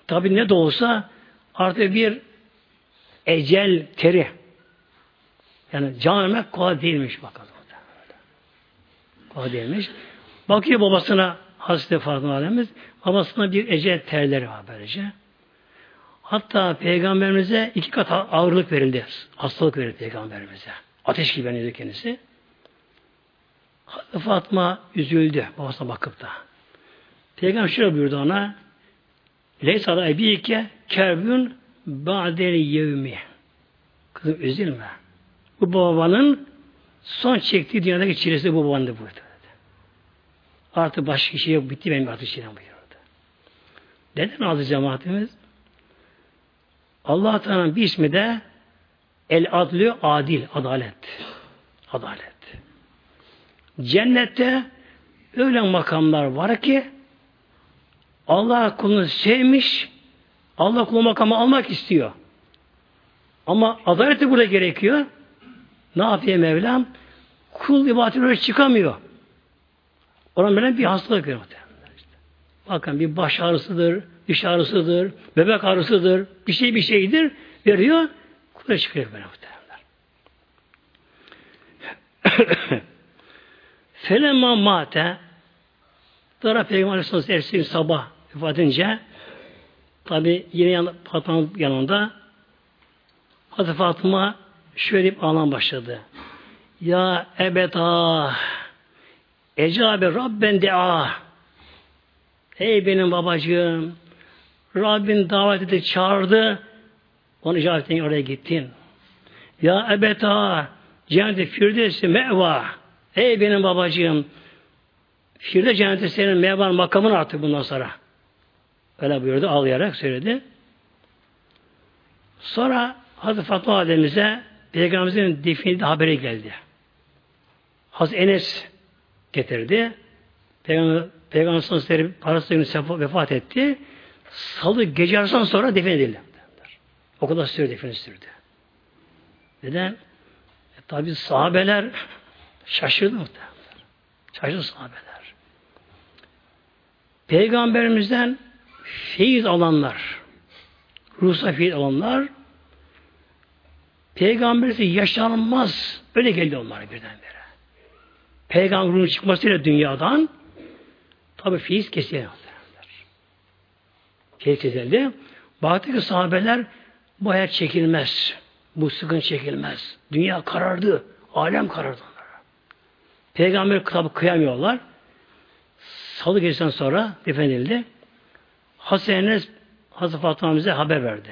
Tabi ne de olsa artık bir ecel teri. Yani can vermek kolay değilmiş bakalım. Kolay değilmiş. Bakıyor babasına Hazreti Fatma annemiz, babasına bir ecel terleri var böylece. Hatta peygamberimize iki kat ağırlık verildi. Hastalık verildi peygamberimize. Ateş gibi yanıyordu kendisi. Fatma üzüldü babasına bakıp da. Peygamber şöyle buyurdu ona Leysa da ebiyke kerbün ba'del yevmi. Kızım üzülme. Bu babanın son çektiği dünyadaki çilesi bu babandı buyurdu. Artık başka şey yok. Bitti benim artık çilem buyurdu. Neden aldı cemaatimiz? Allah Teala'nın bir ismi de El Adlü Adil, adalet. Adalet. Cennette öyle makamlar var ki Allah kulunu sevmiş, Allah kulu makamı almak istiyor. Ama adalet de burada gerekiyor. Ne yapıyor Mevlam? Kul ibadetine çıkamıyor. Ona böyle bir hastalık veriyor. Bakın bir baş ağrısıdır, diş ağrısıdır, bebek ağrısıdır, bir şey bir şeydir veriyor. Kula çıkıyor böyle muhtemelenler. Felemma mate Dara Peygamber Aleyhisselam ertesi sabah vefat tabi yine yan, Fatma'nın yanında Hazreti Fatıma şöyle bir ağlam başladı. Ya ebeta ecabe rabben dea Ey benim babacığım Rabbin davet etti, çağırdı. Onu icabet oraya gittin. Ya ebeta cenneti firdevsi meva. Ey benim babacığım Firdevs cenneti senin mevan makamın artık bundan sonra. Öyle buyurdu ağlayarak söyledi. Sonra Hazreti Fatma Adem'imize Peygamberimizin defini de haberi geldi. Hazreti Enes getirdi. Peygamber, Peygamber Sallallahu parası vefat etti. Salı gece arasından sonra defin edildi. O kadar süre defin sürdü. Neden? E, tabi sahabeler şaşırdı muhtemelen. Şaşırdı sahabeler. Peygamberimizden feyiz alanlar, ruhsa feyiz alanlar, Peygamberimiz yaşanmaz. Öyle geldi onlar birdenbire. peygamberin çıkmasıyla dünyadan tabi fiiz kesildi. Fiiz kesildi. Baktı ki sahabeler bu hayat çekilmez. Bu sıkıntı çekilmez. Dünya karardı. Alem karardı onlara. Peygamber kitabı kıyamıyorlar. Salı gecesinden sonra defnedildi. Hasan Enes Hazreti Fatıma haber verdi.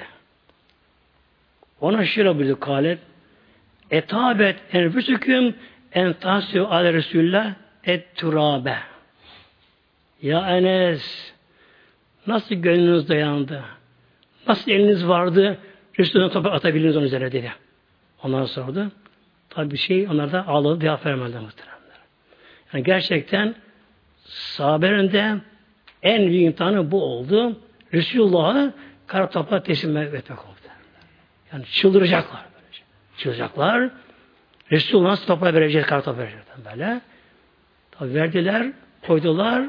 Ona şöyle buyurdu kalet. Etabet enfüsüküm en tahsü ale Resulullah et turabe. Ya Enes nasıl gönlünüz dayandı? Nasıl eliniz vardı? Resulü'ne toprak atabildiniz onun üzerine dedi. Ondan sordu. Tabi bir şey onlar da ağladı cevap vermediler muhteremler. Yani gerçekten sahabelerinde en büyük imtihanı bu oldu. Resulullah'ı kara toprağa teslim etmek oldu. Yani çıldıracaklar. Çıldıracaklar. Resulullah nasıl toprağa verecek, kara toprağa verecekler böyle. Tabi verdiler, koydular.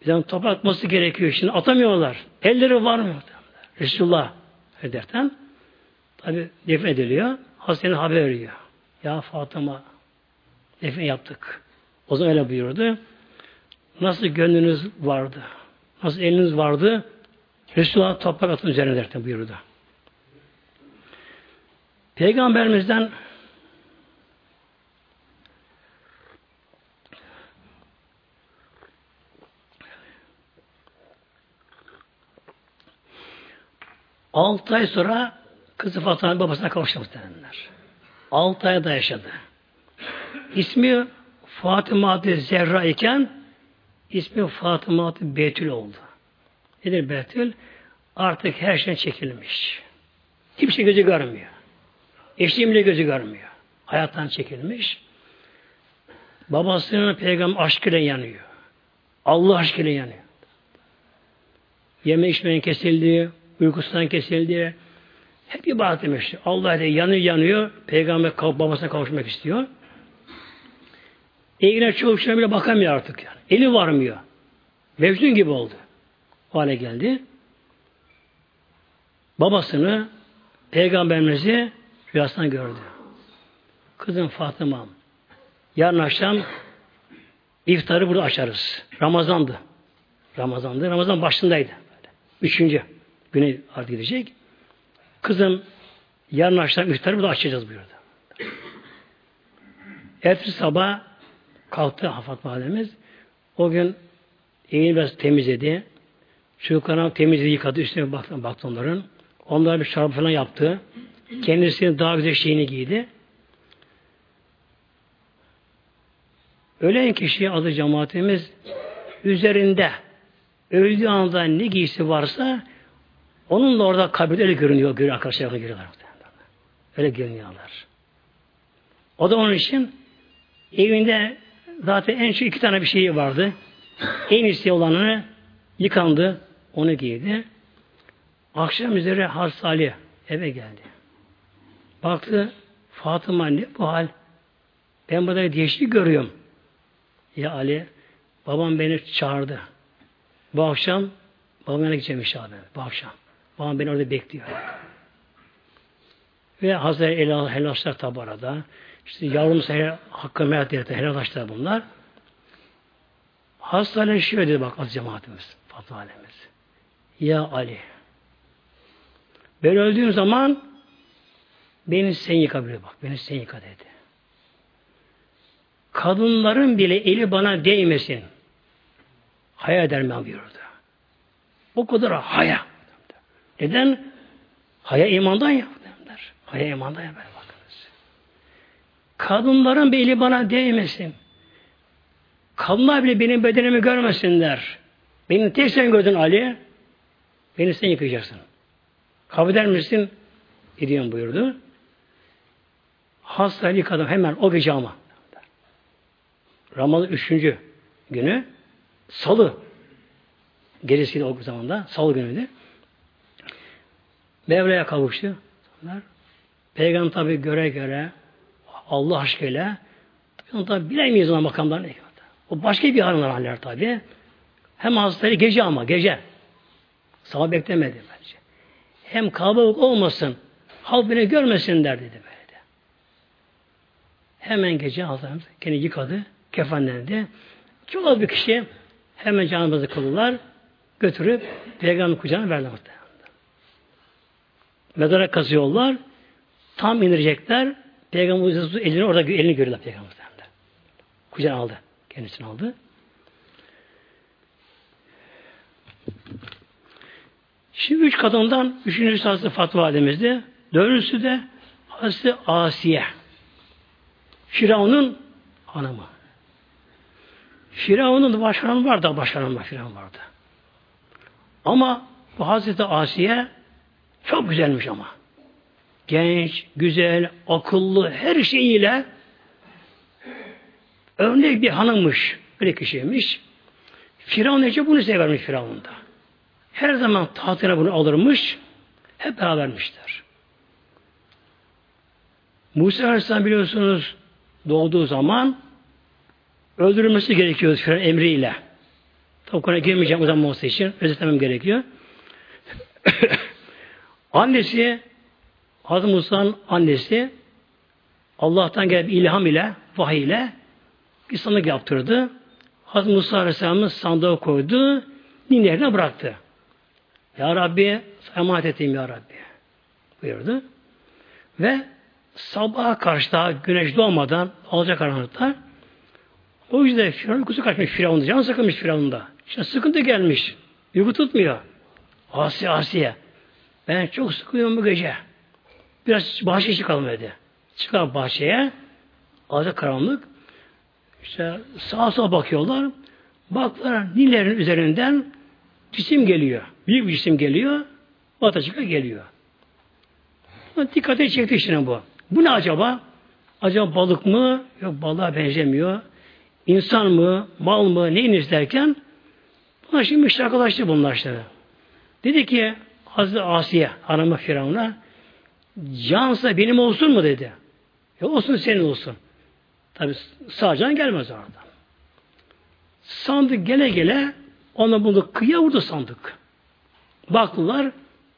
Bir toprak atması gerekiyor. Şimdi atamıyorlar. Elleri var mı? Resulullah ederken tabi defne ediliyor. Hastanın haber veriyor. Ya Fatıma defne yaptık. O zaman öyle buyurdu. Nasıl gönlünüz vardı? Nasıl eliniz vardı? Resulullah toprak atın üzerine derken buyurdu. Peygamberimizden altı ay sonra kızı Fatıma'nın babasına kavuştu muhtemelenler. Altı ayda yaşadı. İsmi Fatıma adı Zerra iken ismi Fatıma adı Betül oldu. Nedir Betül? Artık her şey çekilmiş. Kimse gözü görmüyor. Eşliğim bile gözü görmüyor. Hayattan çekilmiş. Babasının peygamber aşkıyla yanıyor. Allah aşkıyla yanıyor. Yeme içmeyen kesildi, uykusundan kesildi. Hep ibadet demiş. Allah ile yanıyor yanıyor. Peygamber babasına kavuşmak istiyor. Eline çoğu şuna bile bakamıyor artık yani. Eli varmıyor. Mecnun gibi oldu. O hale geldi. Babasını, peygamberimizi rüyasından gördü. Kızım Fatıma yarın akşam iftarı burada açarız. Ramazandı. Ramazandı. Ramazan başındaydı. Üçüncü güne artık gidecek. Kızım yarın akşam iftarı burada açacağız buyurdu. Ertesi sabah kalktı Hafat Validemiz. O gün evini biraz temizledi. Çocuklarına temizledi, yıkadı. Üstüne baktı, baktı onların. Onlara bir şarap falan yaptı. Kendisinin daha güzel şeyini giydi. Ölen kişi adı cemaatimiz üzerinde öldüğü anda ne giysi varsa onun da orada kabirde öyle görünüyor. Görüyor arkadaşlar görüyorlar. Öyle görünüyorlar. O da onun için evinde zaten en çok iki tane bir şeyi vardı. En iyisi olanını yıkandı. Onu giydi. Akşam üzere Harsali eve geldi. Baktı Fatıma ne bu hal? Ben burada değişik görüyorum. Ya Ali babam beni çağırdı. Bu akşam babam gideceğim inşallah. Bu akşam. Babam beni orada bekliyor. Ve Hazreti Helal, helallaşlar tabi arada. İşte yavrum sana hakkı merak etti. Helallaşlar bunlar. Hazreti şöyle dedi bak az cemaatimiz. Fatma Alemiz. Ya Ali ben öldüğüm zaman beni sen yıka bile bak. Beni sen yıka dedi. Kadınların bile eli bana değmesin. Haya eder ben buyurdu. O kadar haya. Neden? Haya imandan ya. Der. Haya imandan ya. Bakınız. Kadınların bile eli bana değmesin. Kadınlar bile benim bedenimi görmesinler. Beni tek sen gördün Ali. Beni sen yıkayacaksın. Kabul eder misin? Ediyorum buyurdu. Hastayı yıkadım hemen o gece ama. Ramazan üçüncü günü salı gecesiydi o zamanda salı günüydü. Mevla'ya kavuştu. Peygamber tabi göre göre Allah aşkıyla onu tabi bilemeyiz ona makamdan. O başka bir haller haller tabi. Hem hastayı gece ama gece. Sabah beklemedi bence. Hem kalabalık olmasın, halk beni görmesinler dedi böyle. Hemen gece Hazretimiz kendini yıkadı, kefenlendi. Çok az bir kişi hemen canımızı kıldılar, götürüp peygamber kucağına verdiler. Mezara kazıyorlar, tam indirecekler, peygamber elini orada elini görüyorlar peygamber. Kucağına aldı, kendisini aldı. Şimdi üç kadından üçüncü Hazreti Fatma Validemizde, dördüncüsü de Hazreti Asiye. Firavun'un hanımı. Firavun'un başkanı vardı, başkanı var, Firavun vardı. Ama bu Hazreti Asiye çok güzelmiş ama. Genç, güzel, akıllı, her şeyiyle örnek bir hanımmış. Öyle kişiymiş. Firavun Ece bunu severmiş Firavun'da. Her zaman tahtına bunu alırmış. Hep berabermişler. Musa Aleyhisselam biliyorsunuz doğduğu zaman öldürülmesi gerekiyor Firavun emriyle. Tabi konuya girmeyeceğim o zaman olsa için. Özetlemem gerekiyor. Annesi Hazreti Musa'nın annesi Allah'tan gelen ilham ile, vahiy ile bir sandık yaptırdı. Hazreti Musa Aleyhisselam'ın sandığı koydu. Nil bıraktı. Ya Rabbi emanet ettim Ya Rabbi buyurdu. Ve sabaha karşı daha güneş doğmadan alacak karanlıkta o yüzden Firavun uykusu kaçmış Firavun'da. Can sıkılmış Firavun'da. Şimdi sıkıntı gelmiş. Uyku tutmuyor. Asiye Asiye. Ben çok sıkılıyorum bu gece. Biraz bahçeye çıkalım dedi. Çıkar bahçeye. Alacak karanlık. İşte sağa sola bakıyorlar. Baklar Nil'lerin üzerinden cisim geliyor. Büyük bir cisim geliyor. Bataçık'a geliyor. Dikkate çekti şimdi bu. Bu ne acaba? Acaba balık mı? Yok balığa benzemiyor. İnsan mı? Mal mı? Neyiniz derken buna şimdi müştakalaştı bunlar işte. Dedi ki Hazreti Asiye hanımı Firavun'a cansa benim olsun mu dedi. Ya olsun senin olsun. Tabi sağcan gelmez oradan. Sandık gele gele ona bunu kıyıya vurdu sandık. Baktılar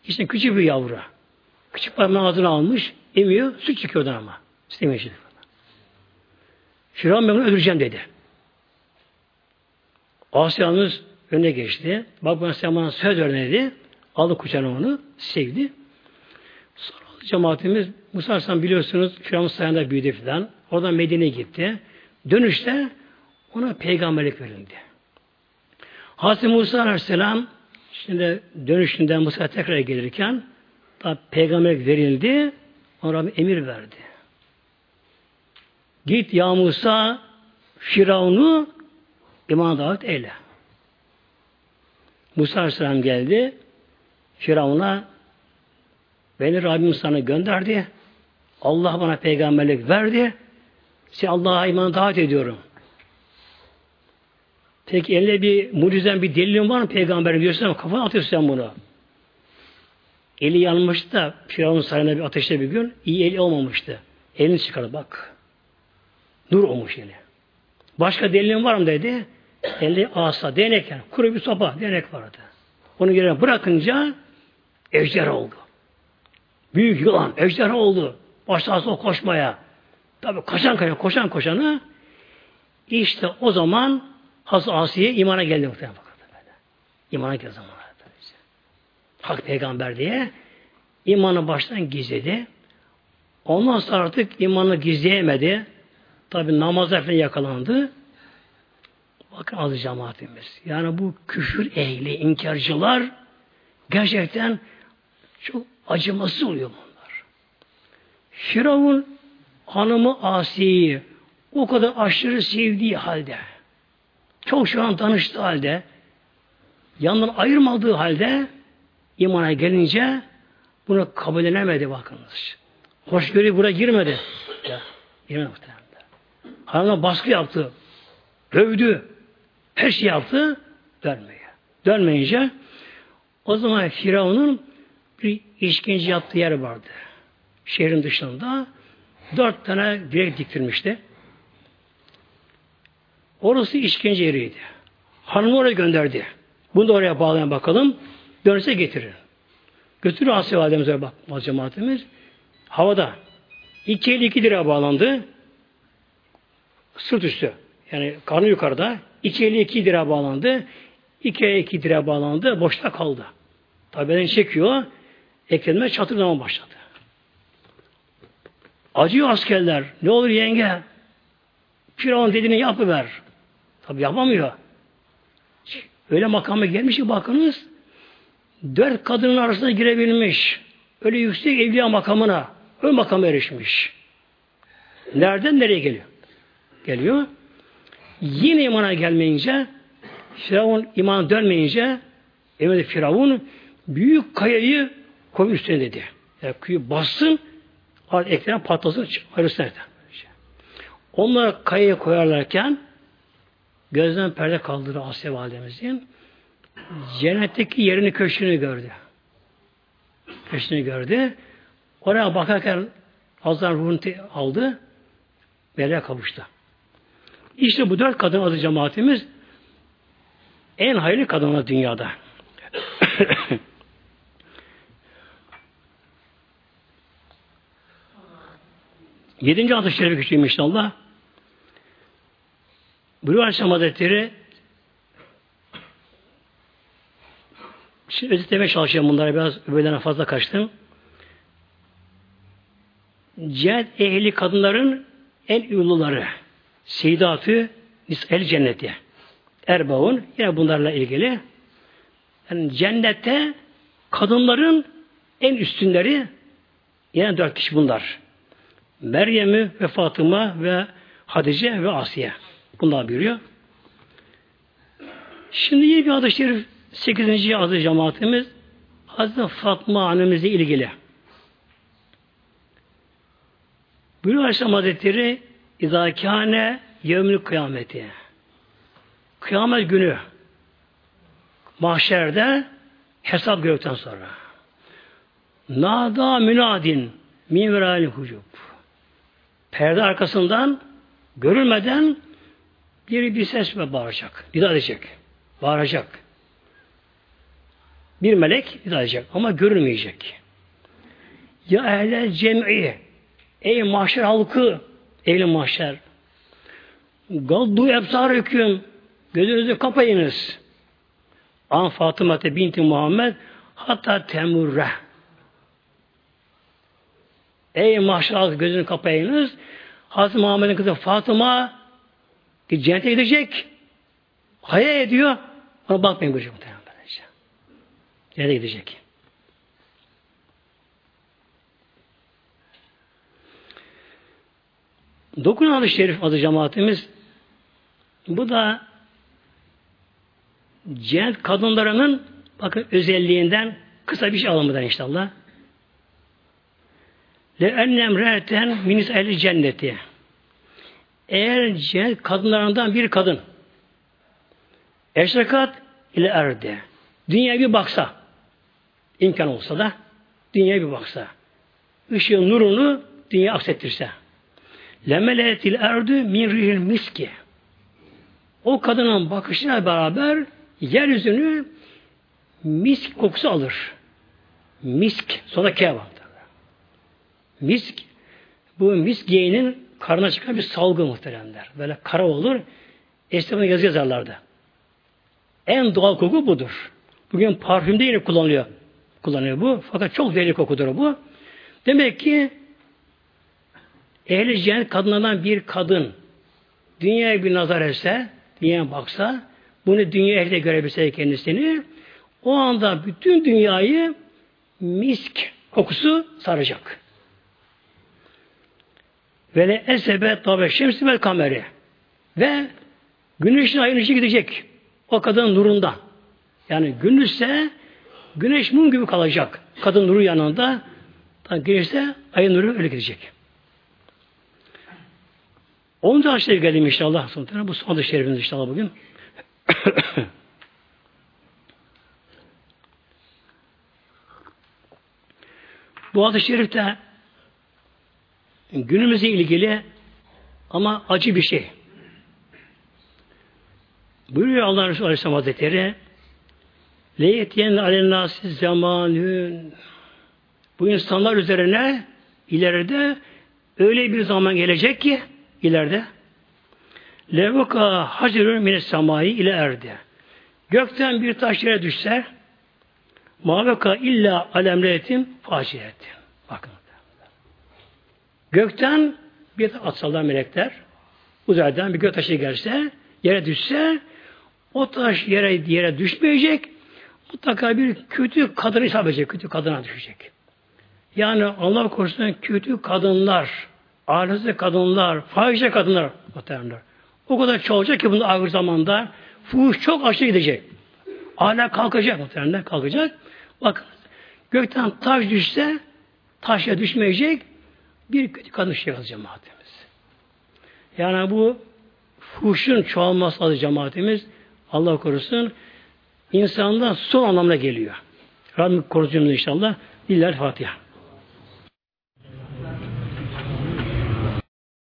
işte küçük bir yavru. Küçük parmağın ağzına almış, emiyor, süt çıkıyordu ama. İstemiyor şimdi. Firavun ben bunu öldüreceğim dedi. Asya'mız önüne geçti. Bak ben sen bana söz ver dedi. Aldı kucağına onu, sevdi. Sonra cemaatimiz Musa Aleyhisselam biliyorsunuz Firavun sayında büyüdü filan. Oradan Medine'ye gitti. Dönüşte ona peygamberlik verildi. Hazreti Musa Aleyhisselam şimdi dönüşünden Musa tekrar gelirken da peygamberlik verildi. Ona bir emir verdi. Git ya Musa Firavun'u iman davet eyle. Musa Aleyhisselam geldi. Firavun'a beni Rabbim sana gönderdi. Allah bana peygamberlik verdi. Sen Allah'a iman davet ediyorum. Peki eline bir mucizen bir delilin var mı peygamberin diyorsun ama kafana atıyorsun sen bunu. Eli yanmıştı da Firavun sarayında bir ateşte bir gün iyi eli olmamıştı. Elini çıkardı bak. Nur olmuş eli. Başka delilin var mı dedi. Eli asa, değnek yani. Kuru bir sopa, değnek vardı. Onu yerine bırakınca ejder oldu. Büyük yılan, ejder oldu. Başladı o koşmaya. Tabi koşan koşan, koşan koşanı işte o zaman Hazreti Asiye imana geldi muhtemelen. İmana geldi zaman. Hak peygamber diye imanı baştan gizledi. Ondan sonra artık imanı gizleyemedi. Tabi namazda falan yakalandı. Bakın aziz cemaatimiz. Yani bu küfür ehli, inkarcılar gerçekten çok acımasız oluyor bunlar. Firavun hanımı Asiye'yi o kadar aşırı sevdiği halde çok şu an tanıştığı halde yanından ayırmadığı halde imana gelince bunu kabul edilemedi bakınız. Hoşgörü buraya girmedi. Ya, girmedi muhtemelen. Hanımına baskı yaptı. Dövdü. Her şey yaptı. Dönmüyor. Dönmeyince o zaman Firavun'un bir işkence yaptığı yer vardı. Şehrin dışında. Dört tane direk diktirmişti. Orası işkence yeriydi. Hanımı oraya gönderdi. Bunu da oraya bağlayan bakalım. Dönse getirir. Götürür Asya Validemize bak cemaatimiz. Havada. İki el iki lira bağlandı. sırt üstü. Yani karnı yukarıda. İki eli iki direğe bağlandı. İki eli iki direğe bağlandı. Boşta kaldı. Tabi beni çekiyor. Eklenme çatırdama başladı. Acıyor askerler. Ne olur yenge? Firavun dediğini yapıver. Tabi yapamıyor. Öyle makama gelmiş ki bakınız dört kadının arasına girebilmiş. Öyle yüksek evliya makamına öyle makama erişmiş. Nereden nereye geliyor? Geliyor. Yine imana gelmeyince Firavun iman dönmeyince evet Firavun büyük kayayı koy üstüne dedi. Yani kıyı bassın ekran patlasın ayrılsın nereden. Onları kayaya koyarlarken gözden perde kaldırdı Asya validemizin. Cennetteki yerini köşkünü gördü. Köşkünü gördü. Oraya bakarken azdan ruhunu aldı. Meleğe kavuştu. İşte bu dört kadın adı cemaatimiz en hayırlı kadınlar dünyada. Yedinci adı şerefi geçeyim inşallah. Buyuruyor Aleyhisselam Hazretleri Şimdi özetlemeye çalışacağım bunları biraz öbürlerine fazla kaçtım. Cennet ehli kadınların en uluları Seyyidatü Nis'el cenneti. Erbaun yine bunlarla ilgili. Yani cennette kadınların en üstünleri yine dört kişi bunlar. Meryem'i ve Fatıma ve Hatice ve Asiye. Bunlar buyuruyor. Şimdi yeni bir adı şerif 8. adı cemaatimiz Hazreti Fatma annemizle ilgili. Buyuruyor Aleyhisselam Hazretleri İzâkâne yevmül kıyameti. Kıyamet günü mahşerde hesap gördükten sonra nada münadin min verâli hucub perde arkasından görülmeden bir bir ses ve bağıracak. Nida edecek. Bağıracak. Bir melek nida edecek ama görülmeyecek. Ya ehle cem'i ey mahşer halkı ehli mahşer gaddu ebsarüküm gözünüzü kapayınız. An Fatıma binti Muhammed hatta temurre Ey mahşer gözünü kapayınız. Hazreti Muhammed'in kızı Fatıma cennete gidecek. Hayal ediyor. Ona bakmayın bu muhtemelen. Cennete gidecek. Dokun adı şerif adı cemaatimiz bu da cennet kadınlarının bakın özelliğinden kısa bir şey alamadan inşallah. Le ennem rehten minis ehli cenneti. Eğer cennet kadınlarından bir kadın eşrekat ile erdi. Dünya bir baksa imkan olsa da dünya bir baksa ışığın nurunu dünya aksettirse lemeletil erdü min rihil miski o kadının bakışına beraber yeryüzünü misk kokusu alır. Misk, sonra K var. Misk, bu misk yeğinin karnına çıkan bir salgı muhteremler. Böyle kara olur. Esnafına yazı yazarlardı. En doğal koku budur. Bugün parfümde yine kullanılıyor. Kullanıyor bu. Fakat çok deli kokudur bu. Demek ki ehli cennet kadınlardan bir kadın dünyaya bir nazar etse, dünyaya baksa, bunu dünya ehli görebilse kendisini, o anda bütün dünyayı misk kokusu saracak. Ve le esebe tabe şemsi vel kameri. Ve güneşin ayın ışığı gidecek. O kadının nurunda. Yani gündüzse güneş mum gibi kalacak. Kadın nuru yanında. Tabi güneşte ayın nuru öyle gidecek. Onuncu şerif geldim inşallah. Bu son hadis şerifimiz inşallah bugün. Bu hadis-i şerifte günümüzle ilgili ama acı bir şey. Buyuruyor Allah Resulü Aleyhisselam Hazretleri Leyetiyen alennâsi zamanün Bu insanlar üzerine ileride öyle bir zaman gelecek ki ileride Levaka hacerun mine samayı ile erdi. Gökten bir taş yere düşse maveka illa alemretin faciretin. Bakın. Gökten bir atsallar melekler uzaydan bir gök taşı gelse yere düşse o taş yere yere düşmeyecek mutlaka bir kötü kadın hesap edecek. Kötü kadına düşecek. Yani Allah korusun kötü kadınlar, ailesi kadınlar, fahişe kadınlar muhtemelenler. O kadar çoğalacak ki bunu ağır zamanda fuhuş çok aşağı gidecek. Aile kalkacak muhtemelen kalkacak. Bak gökten taş düşse taşa düşmeyecek bir kötü kadın şey cemaatimiz. Yani bu fuhuşun çoğalması adı cemaatimiz Allah korusun insandan son anlamına geliyor. Rabbim korusun inşallah. Diller Fatiha.